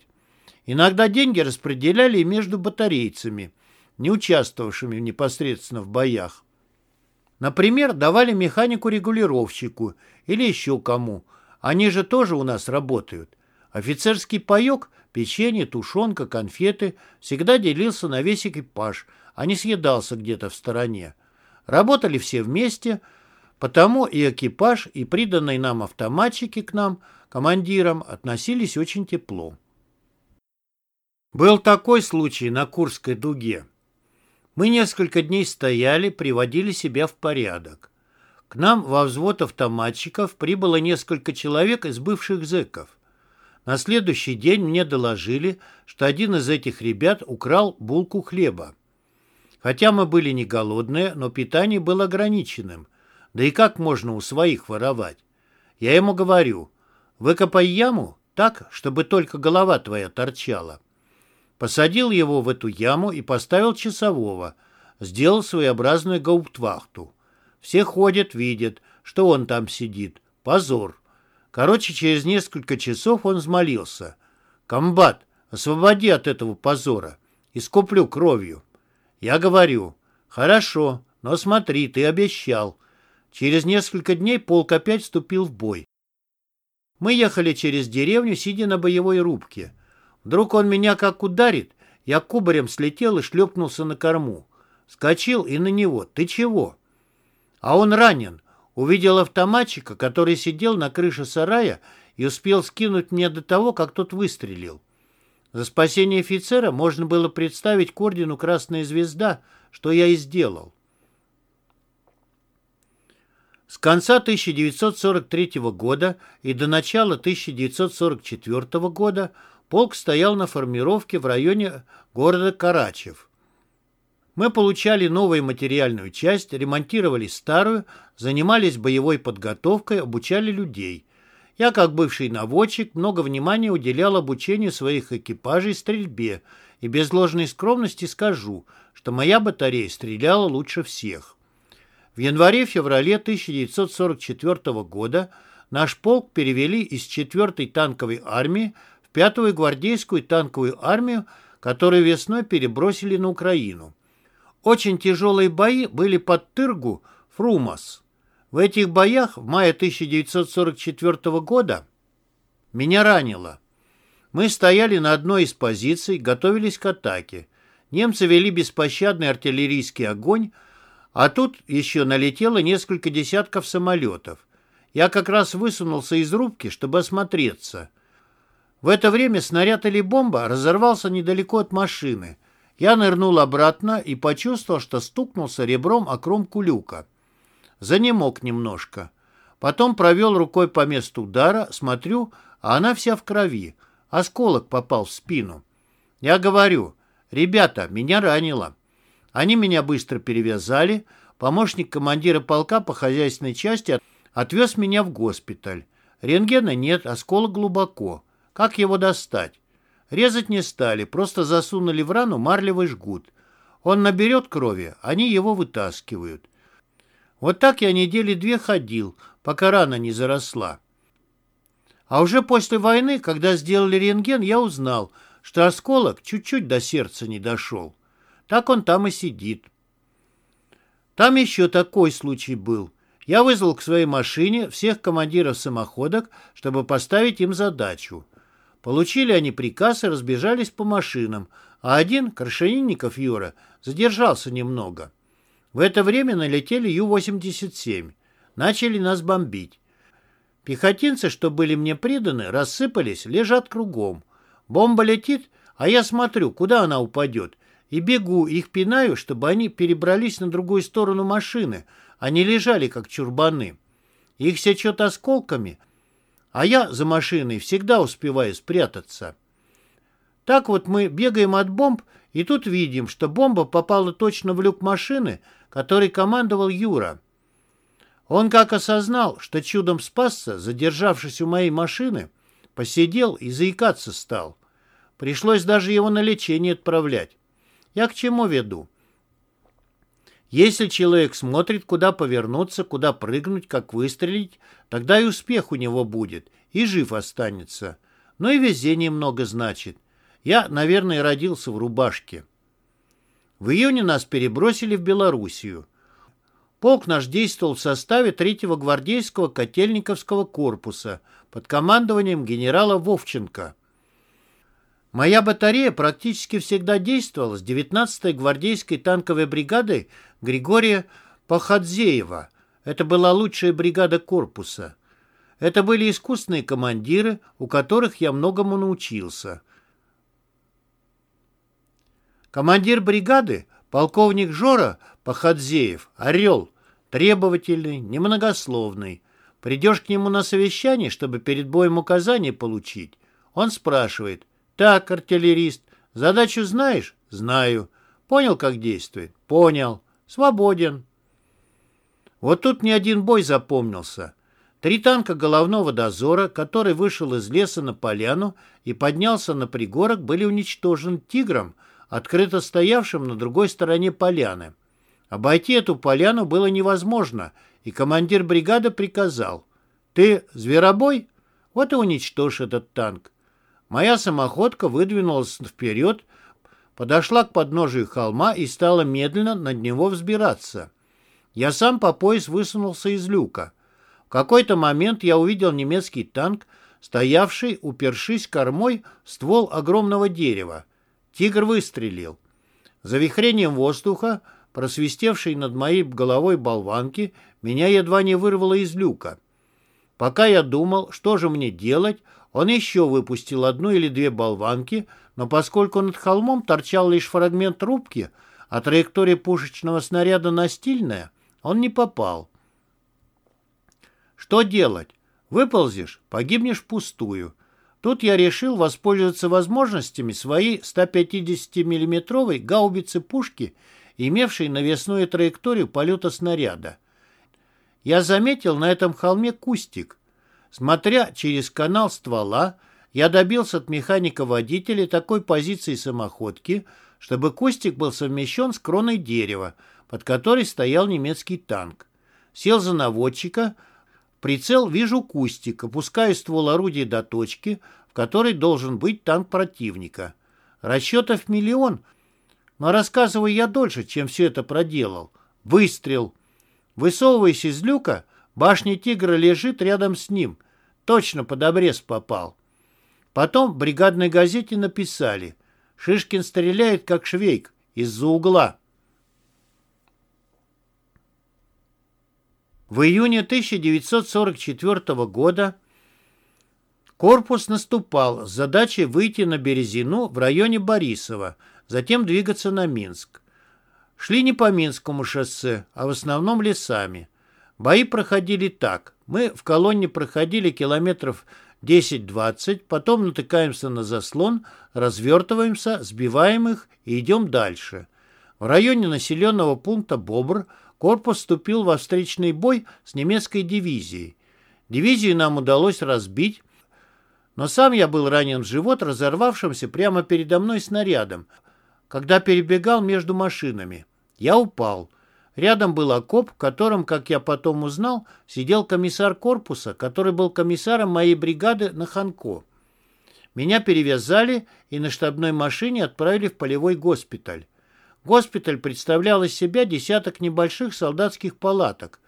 Иногда деньги распределяли между батарейцами, не участвовавшими непосредственно в боях. Например, давали механику-регулировщику или еще кому. Они же тоже у нас работают. Офицерский паек, печенье, тушенка, конфеты всегда делился на весь экипаж, а не съедался где-то в стороне. Работали все вместе, потому и экипаж, и приданные нам автоматчики к нам, командирам, относились очень тепло. Был такой случай на Курской дуге. Мы несколько дней стояли, приводили себя в порядок. К нам во взвод автоматчиков прибыло несколько человек из бывших зэков. На следующий день мне доложили, что один из этих ребят украл булку хлеба. Хотя мы были не голодные, но питание было ограниченным. Да и как можно у своих воровать? Я ему говорю, выкопай яму так, чтобы только голова твоя торчала. Посадил его в эту яму и поставил часового. Сделал своеобразную гауптвахту. Все ходят, видят, что он там сидит. Позор. Короче, через несколько часов он взмолился. «Комбат, освободи от этого позора. Искуплю кровью». Я говорю, «Хорошо, но смотри, ты обещал». Через несколько дней полк опять вступил в бой. Мы ехали через деревню, сидя на боевой рубке. Вдруг он меня как ударит, я кубарем слетел и шлепнулся на корму. Скочил и на него. Ты чего? А он ранен. Увидел автоматчика, который сидел на крыше сарая и успел скинуть мне до того, как тот выстрелил. За спасение офицера можно было представить к ордену «Красная звезда», что я и сделал. С конца 1943 года и до начала 1944 года полк стоял на формировке в районе города Карачев. Мы получали новую материальную часть, ремонтировали старую, занимались боевой подготовкой, обучали людей. Я, как бывший наводчик, много внимания уделял обучению своих экипажей стрельбе, и без ложной скромности скажу, что моя батарея стреляла лучше всех. В январе-феврале 1944 года наш полк перевели из 4-й танковой армии пятую гвардейскую танковую армию, которую весной перебросили на Украину. Очень тяжелые бои были под Тыргу, Фрумас. В этих боях в мае 1944 года меня ранило. Мы стояли на одной из позиций, готовились к атаке. Немцы вели беспощадный артиллерийский огонь, а тут еще налетело несколько десятков самолетов. Я как раз высунулся из рубки, чтобы осмотреться. В это время снаряд или бомба разорвался недалеко от машины. Я нырнул обратно и почувствовал, что стукнулся ребром о кромку люка. Занемог немножко. Потом провел рукой по месту удара, смотрю, а она вся в крови. Осколок попал в спину. Я говорю, ребята, меня ранило. Они меня быстро перевязали. Помощник командира полка по хозяйственной части отвез меня в госпиталь. Рентгена нет, осколок глубоко. Как его достать? Резать не стали, просто засунули в рану марлевый жгут. Он наберет крови, они его вытаскивают. Вот так я недели две ходил, пока рана не заросла. А уже после войны, когда сделали рентген, я узнал, что осколок чуть-чуть до сердца не дошел. Так он там и сидит. Там еще такой случай был. Я вызвал к своей машине всех командиров самоходок, чтобы поставить им задачу. Получили они приказ и разбежались по машинам, а один, Крашенинников Юра, задержался немного. В это время налетели Ю-87. Начали нас бомбить. Пехотинцы, что были мне приданы, рассыпались, лежат кругом. Бомба летит, а я смотрю, куда она упадет, и бегу, их пинаю, чтобы они перебрались на другую сторону машины, а не лежали, как чурбаны. Их сечет осколками, а я за машиной всегда успеваю спрятаться. Так вот мы бегаем от бомб, и тут видим, что бомба попала точно в люк машины, который командовал Юра. Он как осознал, что чудом спасся, задержавшись у моей машины, посидел и заикаться стал. Пришлось даже его на лечение отправлять. Я к чему веду? Если человек смотрит, куда повернуться, куда прыгнуть, как выстрелить, тогда и успех у него будет, и жив останется. Но и везение много значит. Я, наверное, родился в рубашке. В июне нас перебросили в Белоруссию. Полк наш действовал в составе 3-го гвардейского котельниковского корпуса под командованием генерала Вовченко. Моя батарея практически всегда действовала с 19-й гвардейской танковой бригадой Григория Пахадзеева. Это была лучшая бригада корпуса. Это были искусные командиры, у которых я многому научился. Командир бригады, полковник Жора Пахадзеев, «Орел», Требовательный, немногословный. Придешь к нему на совещание, чтобы перед боем указания получить. Он спрашивает. Так, артиллерист, задачу знаешь? Знаю. Понял, как действует? Понял. Свободен. Вот тут ни один бой запомнился. Три танка головного дозора, который вышел из леса на поляну и поднялся на пригорок, были уничтожены «Тигром», открыто стоявшим на другой стороне поляны. Обойти эту поляну было невозможно, и командир бригады приказал. «Ты зверобой? Вот и уничтожь этот танк». Моя самоходка выдвинулась вперед, подошла к подножию холма и стала медленно над него взбираться. Я сам по пояс высунулся из люка. В какой-то момент я увидел немецкий танк, стоявший, упершись кормой в ствол огромного дерева. Тигр выстрелил. За вихрением воздуха просвистевшей над моей головой болванки, меня едва не вырвало из люка. Пока я думал, что же мне делать, он еще выпустил одну или две болванки, но поскольку над холмом торчал лишь фрагмент рубки, а траектория пушечного снаряда настильная, он не попал. Что делать? Выползешь, погибнешь впустую. Тут я решил воспользоваться возможностями своей 150 миллиметровой гаубицы пушки имевший навесную траекторию полета снаряда. Я заметил на этом холме кустик. Смотря через канал ствола, я добился от механика-водителя такой позиции самоходки, чтобы кустик был совмещен с кроной дерева, под которой стоял немецкий танк. Сел за наводчика, прицел вижу кустик, опускаю ствол орудия до точки, в которой должен быть танк противника. Расчетов миллион, но рассказываю я дольше, чем все это проделал. Выстрел. Высовываясь из люка, башня тигра лежит рядом с ним. Точно под обрез попал. Потом в бригадной газете написали «Шишкин стреляет, как швейк, из-за угла». В июне 1944 года корпус наступал с задачей выйти на Березину в районе Борисова – затем двигаться на Минск. Шли не по Минскому шоссе, а в основном лесами. Бои проходили так. Мы в колонне проходили километров 10-20, потом натыкаемся на заслон, развертываемся, сбиваем их и идем дальше. В районе населенного пункта Бобр корпус вступил во встречный бой с немецкой дивизией. Дивизию нам удалось разбить, но сам я был ранен в живот разорвавшимся прямо передо мной снарядом, когда перебегал между машинами. Я упал. Рядом был окоп, в котором, как я потом узнал, сидел комиссар корпуса, который был комиссаром моей бригады на Ханко. Меня перевязали и на штабной машине отправили в полевой госпиталь. Госпиталь представлял из себя десяток небольших солдатских палаток,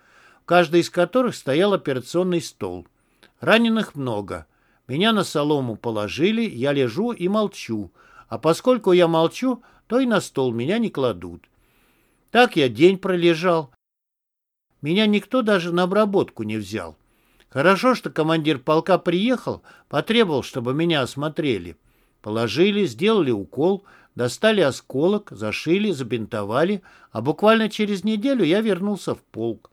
в каждой из которых стоял операционный стол. Раненых много. Меня на солому положили, я лежу и молчу. А поскольку я молчу, то и на стол меня не кладут. Так я день пролежал. Меня никто даже на обработку не взял. Хорошо, что командир полка приехал, потребовал, чтобы меня осмотрели. Положили, сделали укол, достали осколок, зашили, забинтовали, а буквально через неделю я вернулся в полк.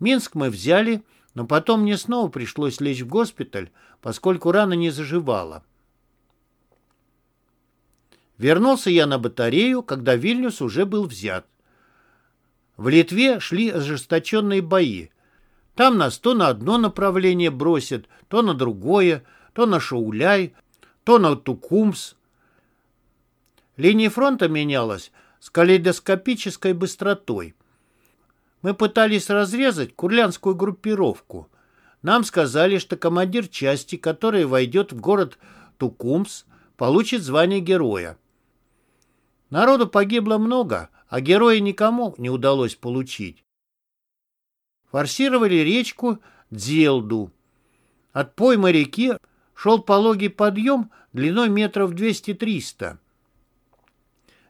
Минск мы взяли, но потом мне снова пришлось лечь в госпиталь, поскольку рана не заживала. Вернулся я на батарею, когда Вильнюс уже был взят. В Литве шли ожесточенные бои. Там нас то на одно направление бросят, то на другое, то на Шауляй, то на Тукумс. Линия фронта менялась с калейдоскопической быстротой. Мы пытались разрезать курлянскую группировку. Нам сказали, что командир части, который войдет в город Тукумс, получит звание героя. Народу погибло много, а героя никому не удалось получить. Форсировали речку Дзелду. От поймы реки шел пологий подъем длиной метров 200-300.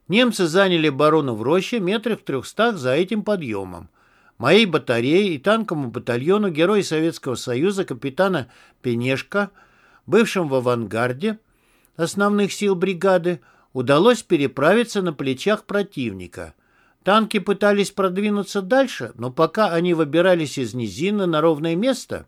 Немцы заняли оборону в роще метрах в трехстах за этим подъемом. Моей батарее и танковому батальону Герой Советского Союза капитана Пенешка, бывшим в авангарде основных сил бригады, удалось переправиться на плечах противника. Танки пытались продвинуться дальше, но пока они выбирались из низины на ровное место,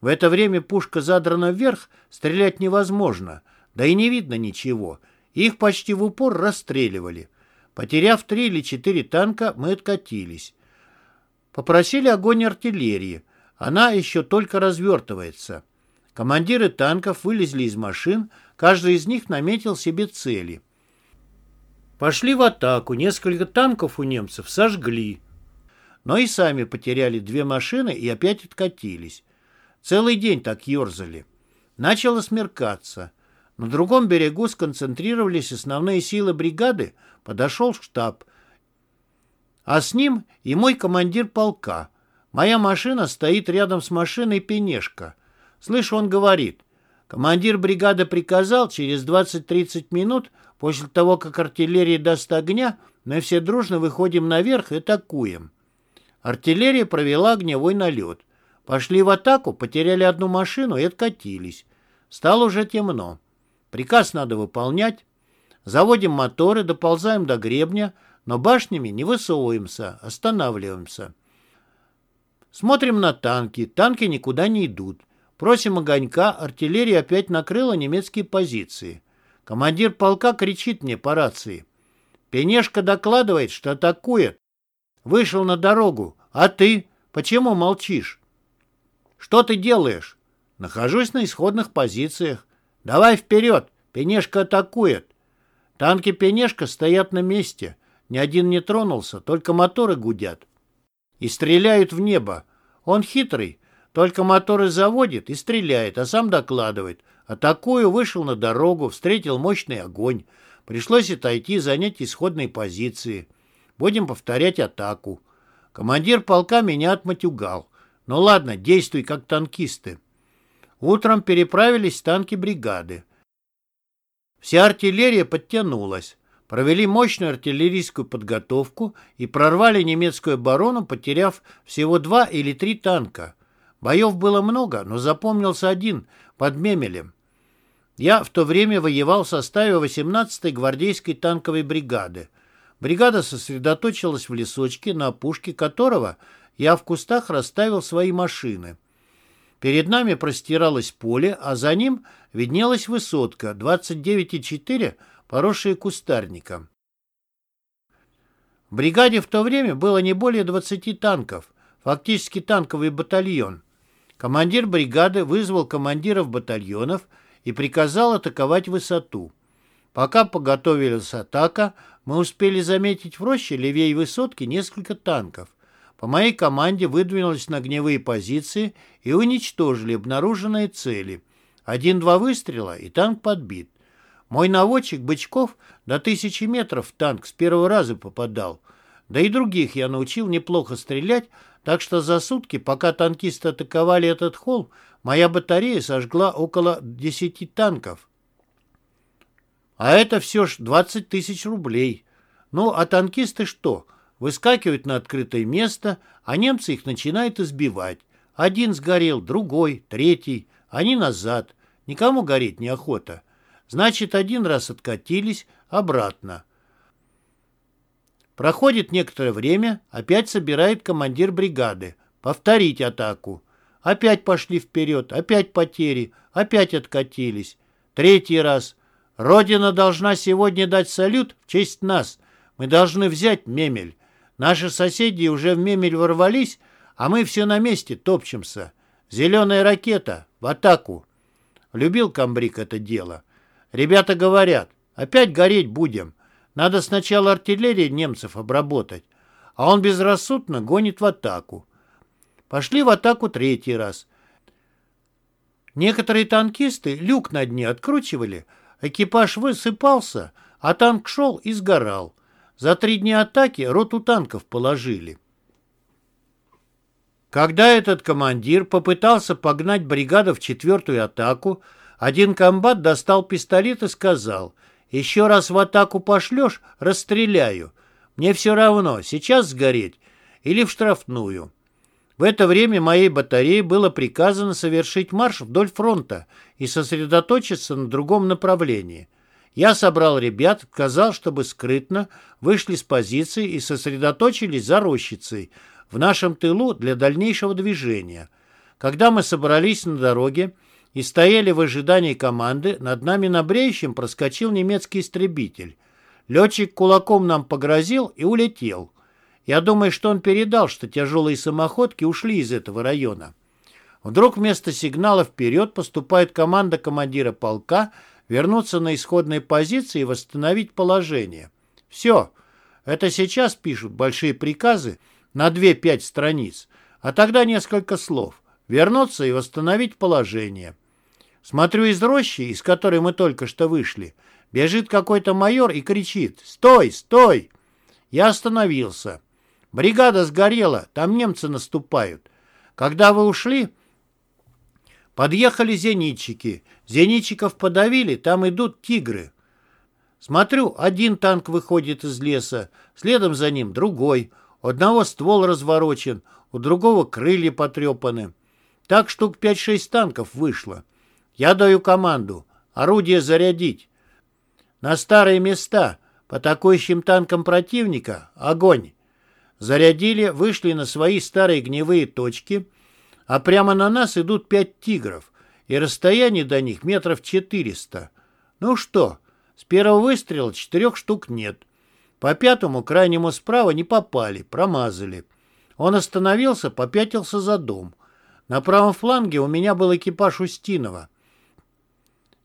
в это время пушка задрана вверх, стрелять невозможно, да и не видно ничего. Их почти в упор расстреливали. Потеряв три или четыре танка, мы откатились. Попросили огонь артиллерии. Она еще только развертывается. Командиры танков вылезли из машин, каждый из них наметил себе цели. Пошли в атаку, несколько танков у немцев сожгли. Но и сами потеряли две машины и опять откатились. Целый день так ерзали. Начало смеркаться. На другом берегу сконцентрировались основные силы бригады, подошел штаб. А с ним и мой командир полка. Моя машина стоит рядом с машиной Пенешка. Слышу, он говорит. Командир бригады приказал через 20-30 минут После того, как артиллерия даст огня, мы все дружно выходим наверх и атакуем. Артиллерия провела огневой налет. Пошли в атаку, потеряли одну машину и откатились. Стало уже темно. Приказ надо выполнять. Заводим моторы, доползаем до гребня, но башнями не высовываемся, останавливаемся. Смотрим на танки. Танки никуда не идут. Просим огонька, артиллерия опять накрыла немецкие позиции. Командир полка кричит мне по рации. Пенешка докладывает, что атакует. Вышел на дорогу. А ты? Почему молчишь? Что ты делаешь? Нахожусь на исходных позициях. Давай вперед. Пенешка атакует. Танки Пенешка стоят на месте. Ни один не тронулся, только моторы гудят. И стреляют в небо. Он хитрый. Только моторы заводит и стреляет, а сам докладывает. Атакую, вышел на дорогу, встретил мощный огонь. Пришлось отойти, занять исходные позиции. Будем повторять атаку. Командир полка меня отматюгал. Ну ладно, действуй как танкисты. Утром переправились танки бригады. Вся артиллерия подтянулась. Провели мощную артиллерийскую подготовку и прорвали немецкую оборону, потеряв всего два или три танка. Боев было много, но запомнился один под Мемелем. Я в то время воевал в составе 18-й гвардейской танковой бригады. Бригада сосредоточилась в лесочке, на опушке которого я в кустах расставил свои машины. Перед нами простиралось поле, а за ним виднелась высотка 29,4, поросшая кустарником. В бригаде в то время было не более 20 танков, фактически танковый батальон. Командир бригады вызвал командиров батальонов и приказал атаковать высоту. Пока поготовилась атака, мы успели заметить в роще левее высотки несколько танков. По моей команде выдвинулись на огневые позиции и уничтожили обнаруженные цели. Один-два выстрела, и танк подбит. Мой наводчик Бычков до тысячи метров в танк с первого раза попадал. Да и других я научил неплохо стрелять, так что за сутки, пока танкисты атаковали этот холм, моя батарея сожгла около 10 танков. А это все ж 20 тысяч рублей. Ну, а танкисты что? Выскакивают на открытое место, а немцы их начинают избивать. Один сгорел, другой, третий. Они назад. Никому гореть неохота. Значит, один раз откатились, обратно. Проходит некоторое время, опять собирает командир бригады. Повторить атаку. Опять пошли вперед, опять потери, опять откатились. Третий раз. Родина должна сегодня дать салют в честь нас. Мы должны взять Мемель. Наши соседи уже в Мемель ворвались, а мы все на месте топчемся. Зеленая ракета, в атаку. Любил комбриг это дело. Ребята говорят, опять гореть будем. Надо сначала артиллерию немцев обработать. А он безрассудно гонит в атаку. Пошли в атаку третий раз. Некоторые танкисты люк на дне откручивали, экипаж высыпался, а танк шел и сгорал. За три дня атаки роту танков положили. Когда этот командир попытался погнать бригаду в четвертую атаку, один комбат достал пистолет и сказал, «Еще раз в атаку пошлешь, расстреляю. Мне все равно, сейчас сгореть или в штрафную». В это время моей батарее было приказано совершить марш вдоль фронта и сосредоточиться на другом направлении. Я собрал ребят, сказал, чтобы скрытно вышли с позиции и сосредоточились за рощицей, в нашем тылу для дальнейшего движения. Когда мы собрались на дороге, и стояли в ожидании команды, над нами на бреющем проскочил немецкий истребитель. Летчик кулаком нам погрозил и улетел. Я думаю, что он передал, что тяжелые самоходки ушли из этого района. Вдруг вместо сигнала вперед поступает команда командира полка вернуться на исходные позиции и восстановить положение. Все. Это сейчас пишут большие приказы на 2-5 страниц, а тогда несколько слов – вернуться и восстановить положение. Смотрю из рощи, из которой мы только что вышли. Бежит какой-то майор и кричит «Стой! Стой!» Я остановился. Бригада сгорела, там немцы наступают. Когда вы ушли, подъехали зенитчики. Зенитчиков подавили, там идут тигры. Смотрю, один танк выходит из леса, следом за ним другой. У одного ствол разворочен, у другого крылья потрепаны. Так штук 5-6 танков вышло. Я даю команду. Орудие зарядить. На старые места. По атакующим танкам противника. Огонь. Зарядили, вышли на свои старые гневые точки, а прямо на нас идут пять тигров, и расстояние до них метров 400. Ну что, с первого выстрела четырех штук нет. По пятому, крайнему справа, не попали, промазали. Он остановился, попятился за дом. На правом фланге у меня был экипаж Устинова.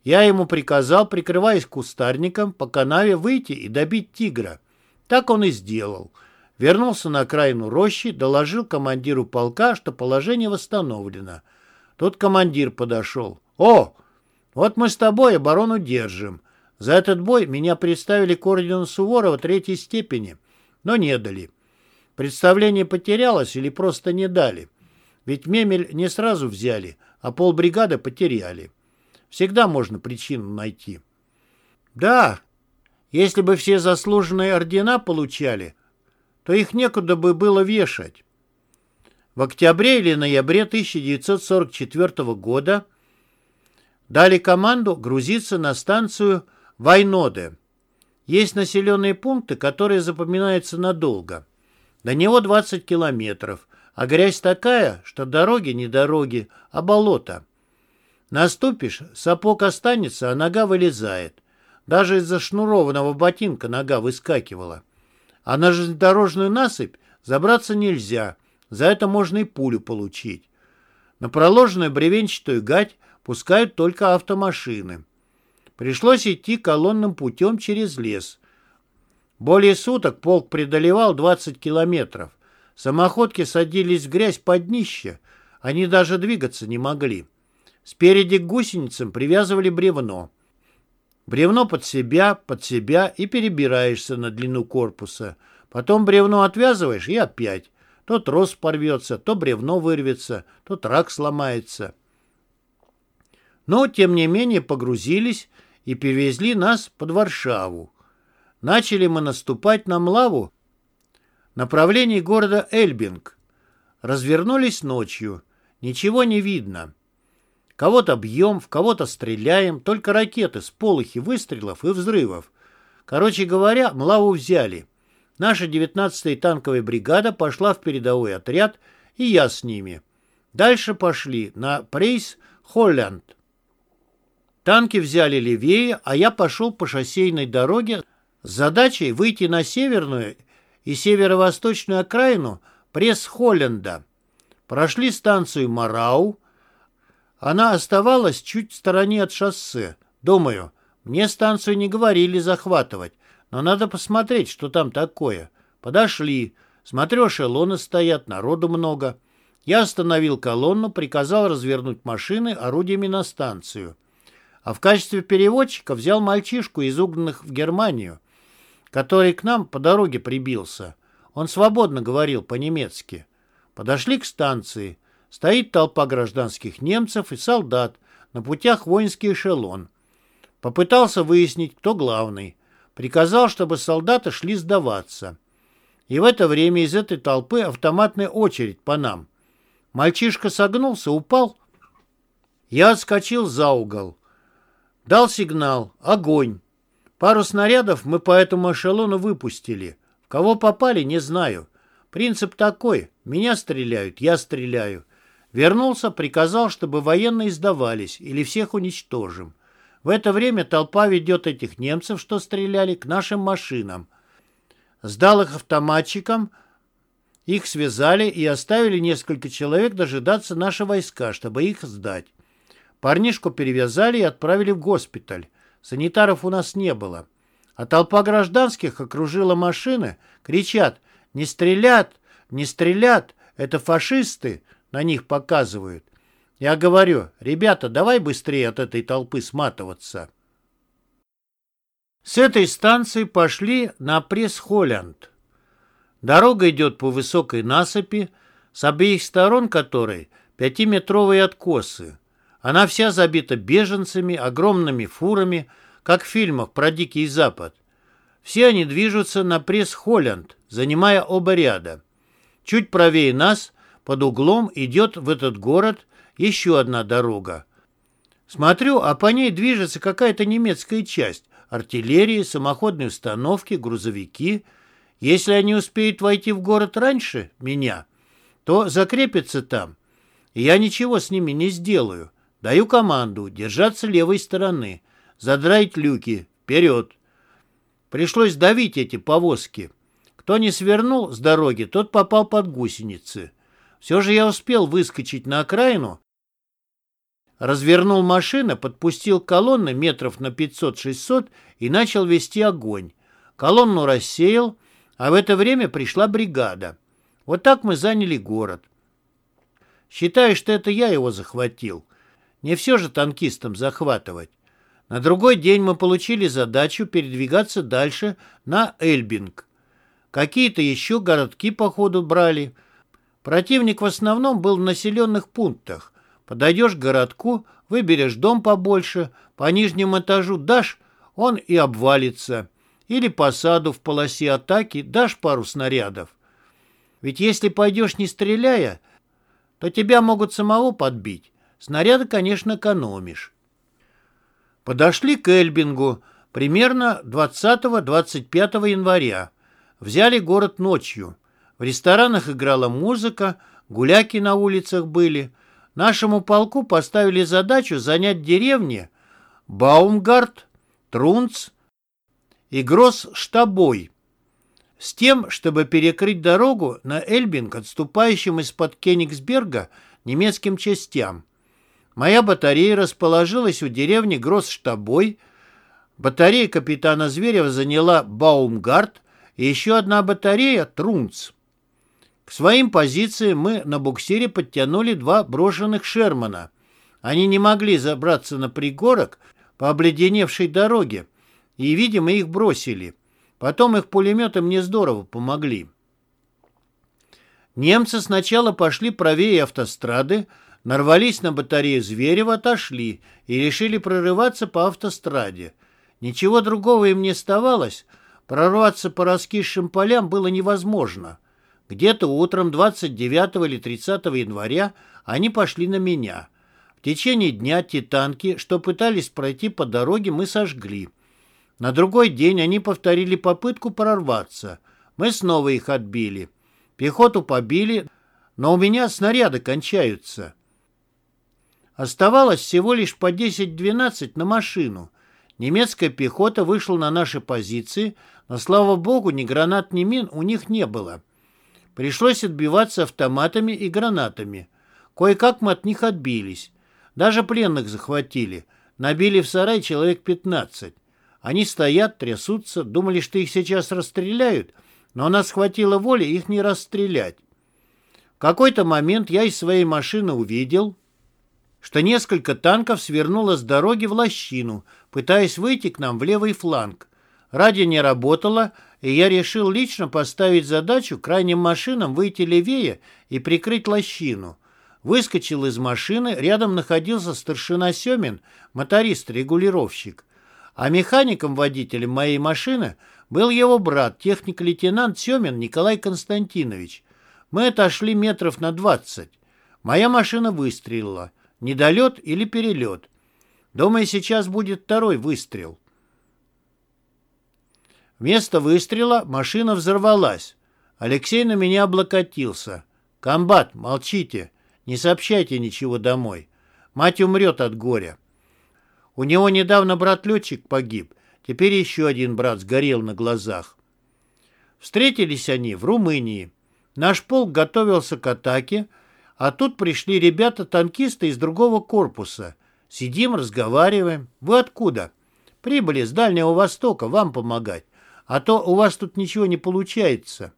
Я ему приказал, прикрываясь кустарником, по канаве выйти и добить тигра. Так он и сделал. Вернулся на окраину рощи, доложил командиру полка, что положение восстановлено. Тут командир подошел. «О, вот мы с тобой оборону держим. За этот бой меня представили к ордену Суворова третьей степени, но не дали. Представление потерялось или просто не дали. Ведь Мемель не сразу взяли, а полбригады потеряли. Всегда можно причину найти. Да, если бы все заслуженные ордена получали, то их некуда бы было вешать. В октябре или ноябре 1944 года дали команду грузиться на станцию Вайноде. Есть населенные пункты, которые запоминаются надолго. До него 20 километров, а грязь такая, что дороги не дороги, а болото. Наступишь, сапог останется, а нога вылезает. Даже из-за шнурованного ботинка нога выскакивала. А на железнодорожную насыпь забраться нельзя, за это можно и пулю получить. На проложенную бревенчатую гать пускают только автомашины. Пришлось идти колонным путем через лес. Более суток полк преодолевал 20 километров. Самоходки садились в грязь под днище, они даже двигаться не могли. Спереди к гусеницам привязывали бревно. Бревно под себя, под себя и перебираешься на длину корпуса. Потом бревно отвязываешь и опять. То трос порвется, то бревно вырвется, то трак сломается. Но, тем не менее, погрузились и перевезли нас под Варшаву. Начали мы наступать на Млаву направлении города Эльбинг. Развернулись ночью. Ничего не видно. Кого-то бьем, в кого-то стреляем, только ракеты, сполохи выстрелов и взрывов. Короче говоря, Млаву взяли. Наша 19-я танковая бригада пошла в передовой отряд, и я с ними. Дальше пошли на Прейс Холлянд. Танки взяли левее, а я пошел по шоссейной дороге с задачей выйти на северную и северо-восточную окраину Пресс-Холленда. Прошли станцию Марау. Она оставалась чуть в стороне от шоссе. Думаю, мне станцию не говорили захватывать, но надо посмотреть, что там такое. Подошли. Смотрю, эшелоны стоят, народу много. Я остановил колонну, приказал развернуть машины орудиями на станцию. А в качестве переводчика взял мальчишку из угнанных в Германию, который к нам по дороге прибился. Он свободно говорил по-немецки. Подошли к станции. Стоит толпа гражданских немцев и солдат. На путях воинский эшелон. Попытался выяснить, кто главный. Приказал, чтобы солдаты шли сдаваться. И в это время из этой толпы автоматная очередь по нам. Мальчишка согнулся, упал. Я отскочил за угол. Дал сигнал. Огонь. Пару снарядов мы по этому эшелону выпустили. Кого попали, не знаю. Принцип такой. Меня стреляют, я стреляю. Вернулся, приказал, чтобы военные сдавались или всех уничтожим. В это время толпа ведет этих немцев, что стреляли, к нашим машинам. Сдал их автоматчикам, их связали и оставили несколько человек дожидаться наши войска, чтобы их сдать. Парнишку перевязали и отправили в госпиталь. Санитаров у нас не было. А толпа гражданских окружила машины, кричат «Не стрелят! Не стрелят! Это фашисты!» На них показывают. Я говорю, ребята, давай быстрее от этой толпы сматываться. С этой станции пошли на пресс-Холлянд. Дорога идет по высокой насыпи, с обеих сторон которой пятиметровые откосы. Она вся забита беженцами, огромными фурами, как в фильмах про Дикий Запад. Все они движутся на пресс-Холлянд, занимая оба ряда. Чуть правее нас, под углом, идет в этот город еще одна дорога. Смотрю, а по ней движется какая-то немецкая часть. Артиллерии, самоходные установки, грузовики. Если они успеют войти в город раньше меня, то закрепятся там. И я ничего с ними не сделаю. Даю команду держаться левой стороны, задрать люки, вперед. Пришлось давить эти повозки. Кто не свернул с дороги, тот попал под гусеницы. Все же я успел выскочить на окраину, развернул машину, подпустил колонны метров на 500-600 и начал вести огонь. Колонну рассеял, а в это время пришла бригада. Вот так мы заняли город. Считаю, что это я его захватил. Не все же танкистам захватывать. На другой день мы получили задачу передвигаться дальше на Эльбинг. Какие-то еще городки, походу, брали. Противник в основном был в населенных пунктах. Подойдешь к городку, выберешь дом побольше, по нижнему этажу дашь, он и обвалится. Или по саду в полосе атаки дашь пару снарядов. Ведь если пойдешь не стреляя, то тебя могут самого подбить. Снаряды, конечно, экономишь. Подошли к Эльбингу примерно 20-25 января. Взяли город ночью. В ресторанах играла музыка, гуляки на улицах были – Нашему полку поставили задачу занять деревни Баумгарт, Трунц и Гросс-Штабой с тем, чтобы перекрыть дорогу на Эльбинг, отступающим из-под Кенигсберга немецким частям. Моя батарея расположилась у деревни Гросс-Штабой, батарея капитана Зверева заняла Баумгарт и еще одна батарея — Трунц. К своим позициям мы на буксире подтянули два брошенных Шермана. Они не могли забраться на пригорок, по обледеневшей дороге, и, видимо, их бросили. Потом их пулеметы мне здорово помогли. Немцы сначала пошли правее автострады, нарвались на батарею Зверева, отошли и решили прорываться по автостраде. Ничего другого им не оставалось, прорваться по раскисшим полям было невозможно. Где-то утром 29 или 30 января они пошли на меня. В течение дня те танки, что пытались пройти по дороге, мы сожгли. На другой день они повторили попытку прорваться. Мы снова их отбили. Пехоту побили, но у меня снаряды кончаются. Оставалось всего лишь по 10-12 на машину. Немецкая пехота вышла на наши позиции, но, слава богу, ни гранат, ни мин у них не было. Пришлось отбиваться автоматами и гранатами. Кое-как мы от них отбились. Даже пленных захватили. Набили в сарай человек 15. Они стоят, трясутся, думали, что их сейчас расстреляют, но у нас хватило воли их не расстрелять. В какой-то момент я из своей машины увидел, что несколько танков свернуло с дороги в лощину, пытаясь выйти к нам в левый фланг. Радио не работало, и я решил лично поставить задачу крайним машинам выйти левее и прикрыть лощину. Выскочил из машины, рядом находился старшина Семин, моторист-регулировщик. А механиком-водителем моей машины был его брат, техник-лейтенант Семин Николай Константинович. Мы отошли метров на двадцать. Моя машина выстрелила. Недолет или перелет. Думаю, сейчас будет второй выстрел. Вместо выстрела машина взорвалась. Алексей на меня облокотился. «Комбат, молчите. Не сообщайте ничего домой. Мать умрет от горя. У него недавно брат-летчик погиб. Теперь еще один брат сгорел на глазах. Встретились они в Румынии. Наш полк готовился к атаке, а тут пришли ребята-танкисты из другого корпуса. Сидим, разговариваем. Вы откуда? Прибыли с Дальнего Востока вам помогать. А то у вас тут ничего не получается.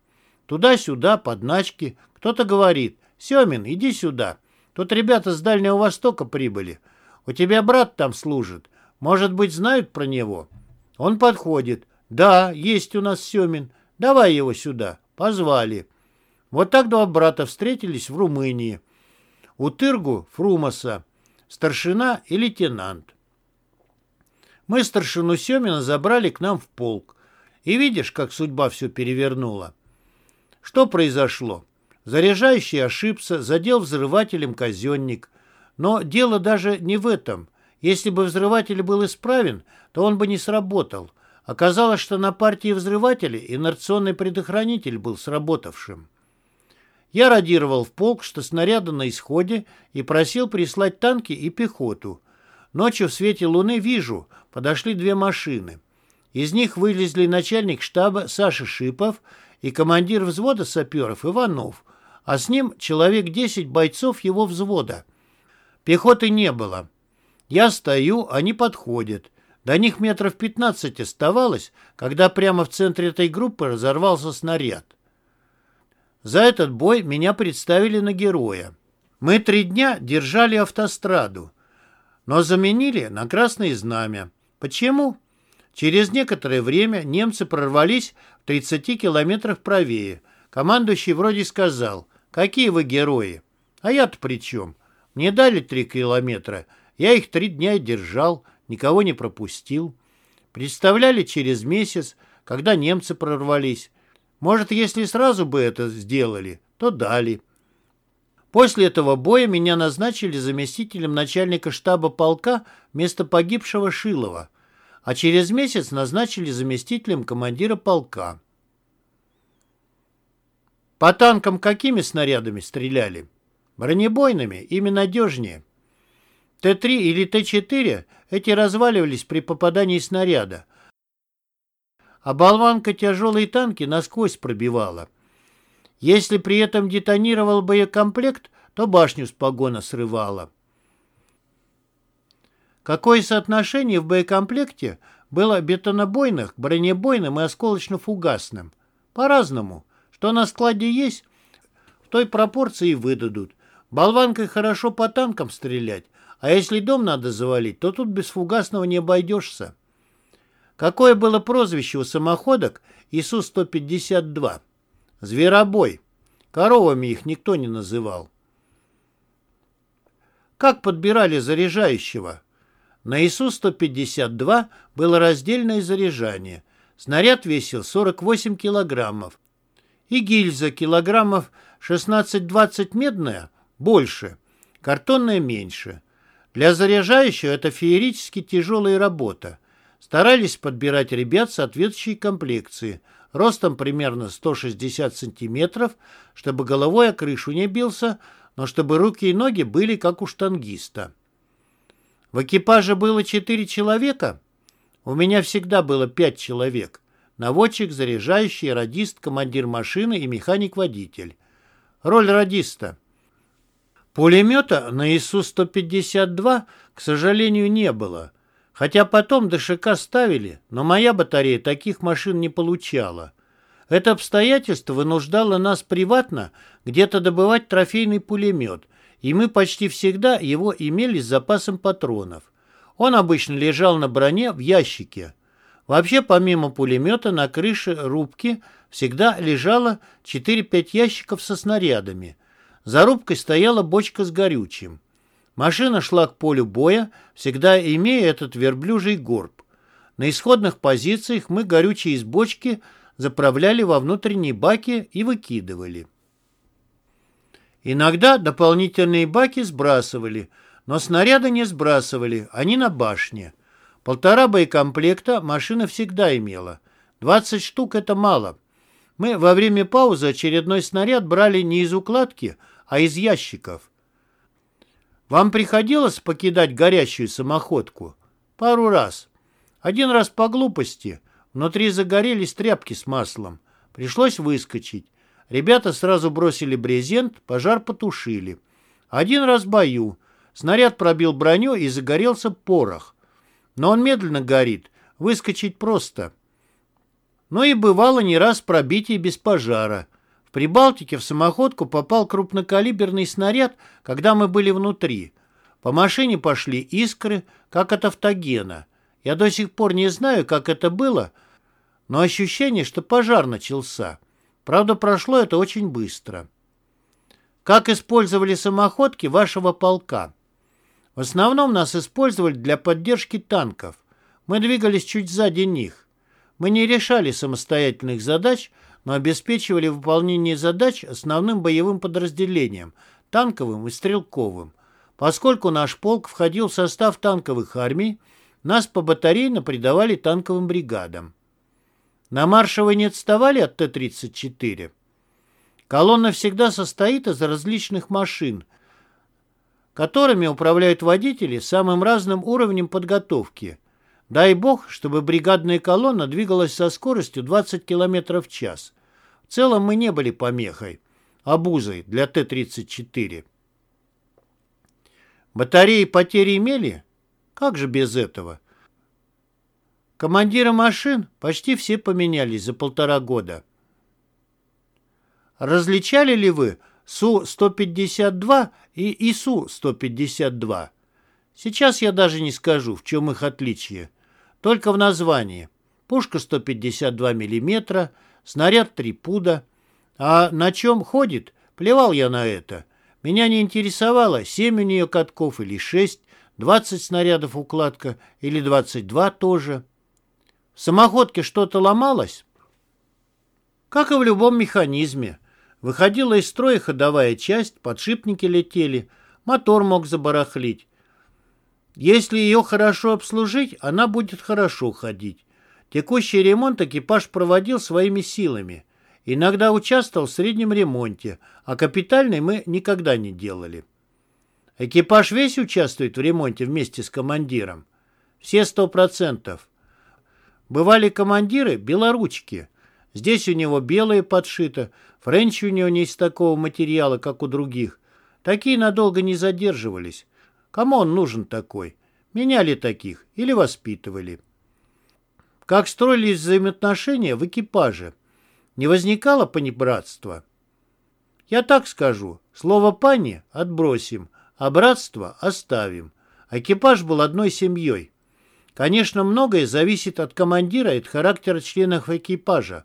Туда-сюда, подначки. Кто-то говорит, Семин, иди сюда. Тут ребята с Дальнего Востока прибыли. У тебя брат там служит. Может быть, знают про него? Он подходит. Да, есть у нас Семин. Давай его сюда. Позвали. Вот так два брата встретились в Румынии. У Тыргу Фрумаса, старшина и лейтенант. Мы старшину Семина забрали к нам в полк. И видишь, как судьба все перевернула. Что произошло? Заряжающий ошибся, задел взрывателем казенник. Но дело даже не в этом. Если бы взрыватель был исправен, то он бы не сработал. Оказалось, что на партии взрывателей инерционный предохранитель был сработавшим. Я радировал в полк, что снаряды на исходе, и просил прислать танки и пехоту. Ночью в свете луны вижу, подошли две машины. Из них вылезли начальник штаба Саша Шипов и командир взвода саперов Иванов, а с ним человек 10 бойцов его взвода. Пехоты не было. Я стою, они подходят. До них метров 15 оставалось, когда прямо в центре этой группы разорвался снаряд. За этот бой меня представили на героя. Мы три дня держали автостраду, но заменили на красное знамя. Почему? Через некоторое время немцы прорвались в 30 километрах правее. Командующий вроде сказал, какие вы герои. А я-то при чем? Мне дали три километра, я их три дня держал, никого не пропустил. Представляли через месяц, когда немцы прорвались. Может, если сразу бы это сделали, то дали. После этого боя меня назначили заместителем начальника штаба полка вместо погибшего Шилова, а через месяц назначили заместителем командира полка. По танкам какими снарядами стреляли? Бронебойными, ими надежнее. Т-3 или Т-4 эти разваливались при попадании снаряда, а болванка тяжелые танки насквозь пробивала. Если при этом детонировал боекомплект, то башню с погона срывала. Какое соотношение в боекомплекте было бетонобойных, бронебойным и осколочно-фугасным? По-разному. Что на складе есть, в той пропорции и выдадут. Болванкой хорошо по танкам стрелять, А если дом надо завалить, то тут без фугасного не обойдешься. Какое было прозвище у самоходок ИСУ-152? Зверобой. Коровами их никто не называл. Как подбирали заряжающего? На ИСУ-152 было раздельное заряжание. Снаряд весил 48 килограммов. И гильза килограммов 16-20 медная больше, картонная меньше. Для заряжающего это феерически тяжелая работа. Старались подбирать ребят соответствующей комплекции, ростом примерно 160 сантиметров, чтобы головой о крышу не бился, но чтобы руки и ноги были как у штангиста. В экипаже было четыре человека? У меня всегда было пять человек. Наводчик, заряжающий, радист, командир машины и механик-водитель. Роль радиста. Пулемета на ИСУ-152, к сожалению, не было. Хотя потом ДШК ставили, но моя батарея таких машин не получала. Это обстоятельство вынуждало нас приватно где-то добывать трофейный пулемет, и мы почти всегда его имели с запасом патронов. Он обычно лежал на броне в ящике. Вообще, помимо пулемета, на крыше рубки всегда лежало 4-5 ящиков со снарядами. За рубкой стояла бочка с горючим. Машина шла к полю боя, всегда имея этот верблюжий горб. На исходных позициях мы горючее из бочки заправляли во внутренние баки и выкидывали. Иногда дополнительные баки сбрасывали, но снаряды не сбрасывали, они на башне. Полтора боекомплекта машина всегда имела. 20 штук — это мало. Мы во время паузы очередной снаряд брали не из укладки, а из ящиков. Вам приходилось покидать горящую самоходку? Пару раз. Один раз по глупости. Внутри загорелись тряпки с маслом. Пришлось выскочить. Ребята сразу бросили брезент, пожар потушили. Один раз в бою. Снаряд пробил броню и загорелся порох. Но он медленно горит. Выскочить просто. Но и бывало не раз пробитие без пожара. В Прибалтике в самоходку попал крупнокалиберный снаряд, когда мы были внутри. По машине пошли искры, как от автогена. Я до сих пор не знаю, как это было, но ощущение, что пожар начался. Правда, прошло это очень быстро. Как использовали самоходки вашего полка? В основном нас использовали для поддержки танков. Мы двигались чуть сзади них. Мы не решали самостоятельных задач, но обеспечивали выполнение задач основным боевым подразделениям, танковым и стрелковым. Поскольку наш полк входил в состав танковых армий, нас по батарейно придавали танковым бригадам. На марше вы не отставали от Т-34? Колонна всегда состоит из различных машин, которыми управляют водители самым разным уровнем подготовки – Дай бог, чтобы бригадная колонна двигалась со скоростью 20 км в час. В целом мы не были помехой, обузой для Т-34. Батареи потери имели? Как же без этого? Командиры машин почти все поменялись за полтора года. Различали ли вы Су-152 и ИСУ-152? Сейчас я даже не скажу, в чем их отличие. Только в названии. Пушка 152 мм, снаряд 3 пуда. А на чем ходит? Плевал я на это. Меня не интересовало, 7 у нее катков или 6, 20 снарядов укладка или 22 тоже. В самоходке что-то ломалось? Как и в любом механизме. Выходила из строя ходовая часть, подшипники летели, мотор мог забарахлить. Если ее хорошо обслужить, она будет хорошо ходить. Текущий ремонт экипаж проводил своими силами. Иногда участвовал в среднем ремонте, а капитальный мы никогда не делали. Экипаж весь участвует в ремонте вместе с командиром? Все сто процентов. Бывали командиры белоручки. Здесь у него белое подшито, френч у него не из такого материала, как у других. Такие надолго не задерживались. Кому он нужен такой? Меняли таких или воспитывали? Как строились взаимоотношения в экипаже? Не возникало понебратства? Я так скажу. Слово «пани» отбросим, а братство оставим. Экипаж был одной семьей. Конечно, многое зависит от командира и от характера членов экипажа.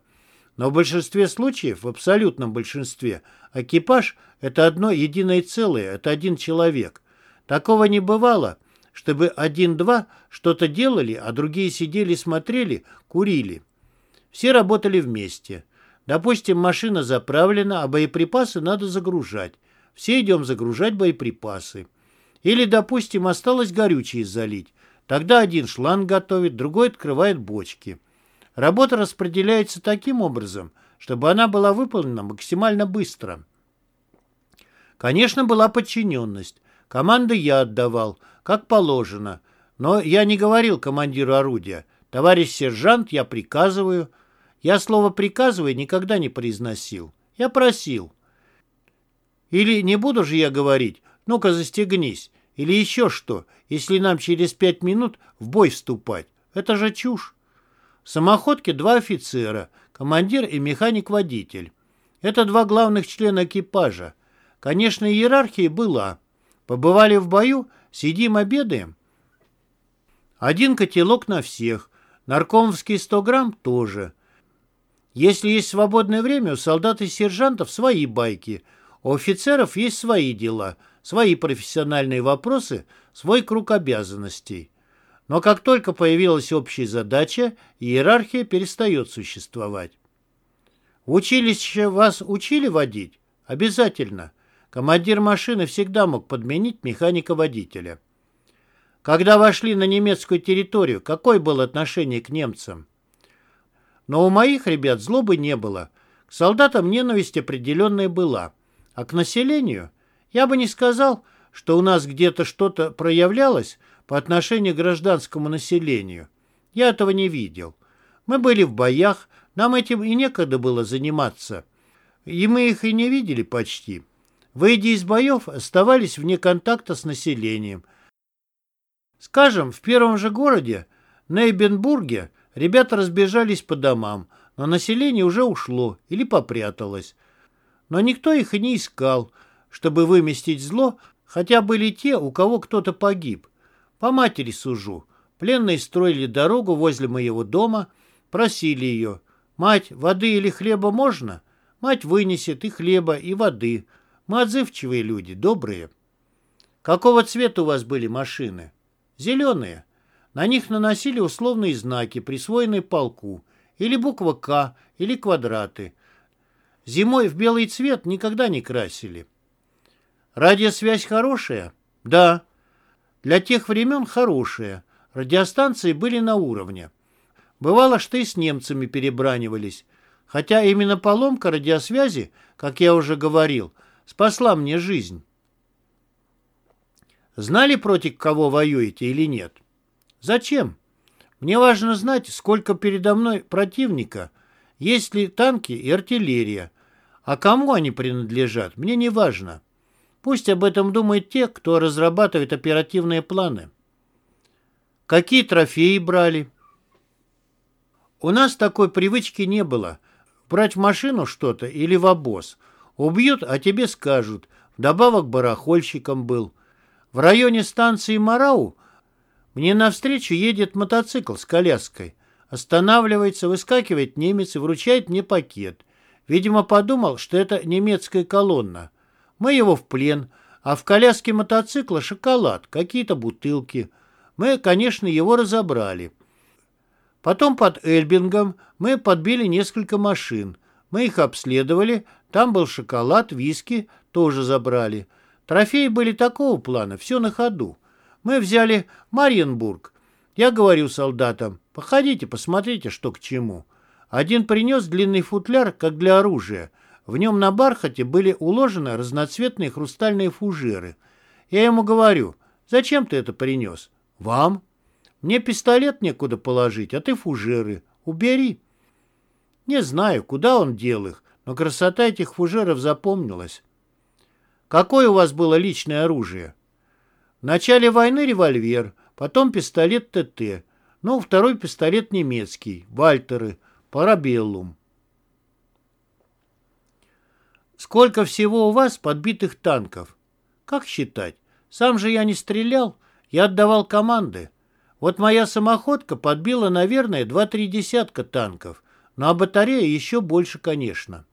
Но в большинстве случаев, в абсолютном большинстве, экипаж – это одно единое целое, это один человек. Такого не бывало, чтобы один-два что-то делали, а другие сидели, смотрели, курили. Все работали вместе. Допустим, машина заправлена, а боеприпасы надо загружать. Все идем загружать боеприпасы. Или, допустим, осталось горючее залить. Тогда один шланг готовит, другой открывает бочки. Работа распределяется таким образом, чтобы она была выполнена максимально быстро. Конечно, была подчиненность. Команды я отдавал, как положено. Но я не говорил командиру орудия. Товарищ сержант, я приказываю. Я слово «приказываю» никогда не произносил. Я просил. Или не буду же я говорить, ну-ка застегнись. Или еще что, если нам через пять минут в бой вступать. Это же чушь. В самоходке два офицера, командир и механик-водитель. Это два главных члена экипажа. Конечно, иерархия была. Побывали в бою, сидим, обедаем. Один котелок на всех. Наркомовский 100 грамм тоже. Если есть свободное время, у солдат и сержантов свои байки. У офицеров есть свои дела, свои профессиональные вопросы, свой круг обязанностей. Но как только появилась общая задача, иерархия перестает существовать. В училище вас учили водить? Обязательно. Командир машины всегда мог подменить механика-водителя. Когда вошли на немецкую территорию, какое было отношение к немцам? Но у моих ребят злобы не было. К солдатам ненависть определенная была. А к населению? Я бы не сказал, что у нас где-то что-то проявлялось по отношению к гражданскому населению. Я этого не видел. Мы были в боях, нам этим и некогда было заниматься. И мы их и не видели почти. Выйдя из боев, оставались вне контакта с населением. Скажем, в первом же городе, Нейбенбурге, ребята разбежались по домам, но население уже ушло или попряталось. Но никто их и не искал, чтобы выместить зло, хотя были те, у кого кто-то погиб. По матери сужу. Пленные строили дорогу возле моего дома, просили ее. «Мать, воды или хлеба можно?» Мать вынесет и хлеба, и воды – мы отзывчивые люди, добрые. Какого цвета у вас были машины? Зеленые. На них наносили условные знаки, присвоенные полку. Или буква «К», или квадраты. Зимой в белый цвет никогда не красили. Радиосвязь хорошая? Да. Для тех времен хорошая. Радиостанции были на уровне. Бывало, что и с немцами перебранивались. Хотя именно поломка радиосвязи, как я уже говорил, спасла мне жизнь. Знали, против кого воюете или нет? Зачем? Мне важно знать, сколько передо мной противника, есть ли танки и артиллерия. А кому они принадлежат, мне не важно. Пусть об этом думают те, кто разрабатывает оперативные планы. Какие трофеи брали? У нас такой привычки не было. Брать в машину что-то или в обоз – Убьют, а тебе скажут. Вдобавок барахольщиком был. В районе станции Марау мне навстречу едет мотоцикл с коляской. Останавливается, выскакивает немец и вручает мне пакет. Видимо, подумал, что это немецкая колонна. Мы его в плен, а в коляске мотоцикла шоколад, какие-то бутылки. Мы, конечно, его разобрали. Потом под Эльбингом мы подбили несколько машин. Мы их обследовали, там был шоколад, виски, тоже забрали. Трофеи были такого плана, все на ходу. Мы взяли Марьенбург. Я говорю солдатам, походите, посмотрите, что к чему. Один принес длинный футляр, как для оружия. В нем на бархате были уложены разноцветные хрустальные фужеры. Я ему говорю, зачем ты это принес? Вам. Мне пистолет некуда положить, а ты фужеры. Убери. Не знаю, куда он дел их, но красота этих фужеров запомнилась. Какое у вас было личное оружие? В начале войны револьвер, потом пистолет ТТ, ну, второй пистолет немецкий, Вальтеры, Парабеллум. Сколько всего у вас подбитых танков? Как считать? Сам же я не стрелял. Я отдавал команды. Вот моя самоходка подбила, наверное, два-три десятка танков. Ну а батарея еще больше, конечно.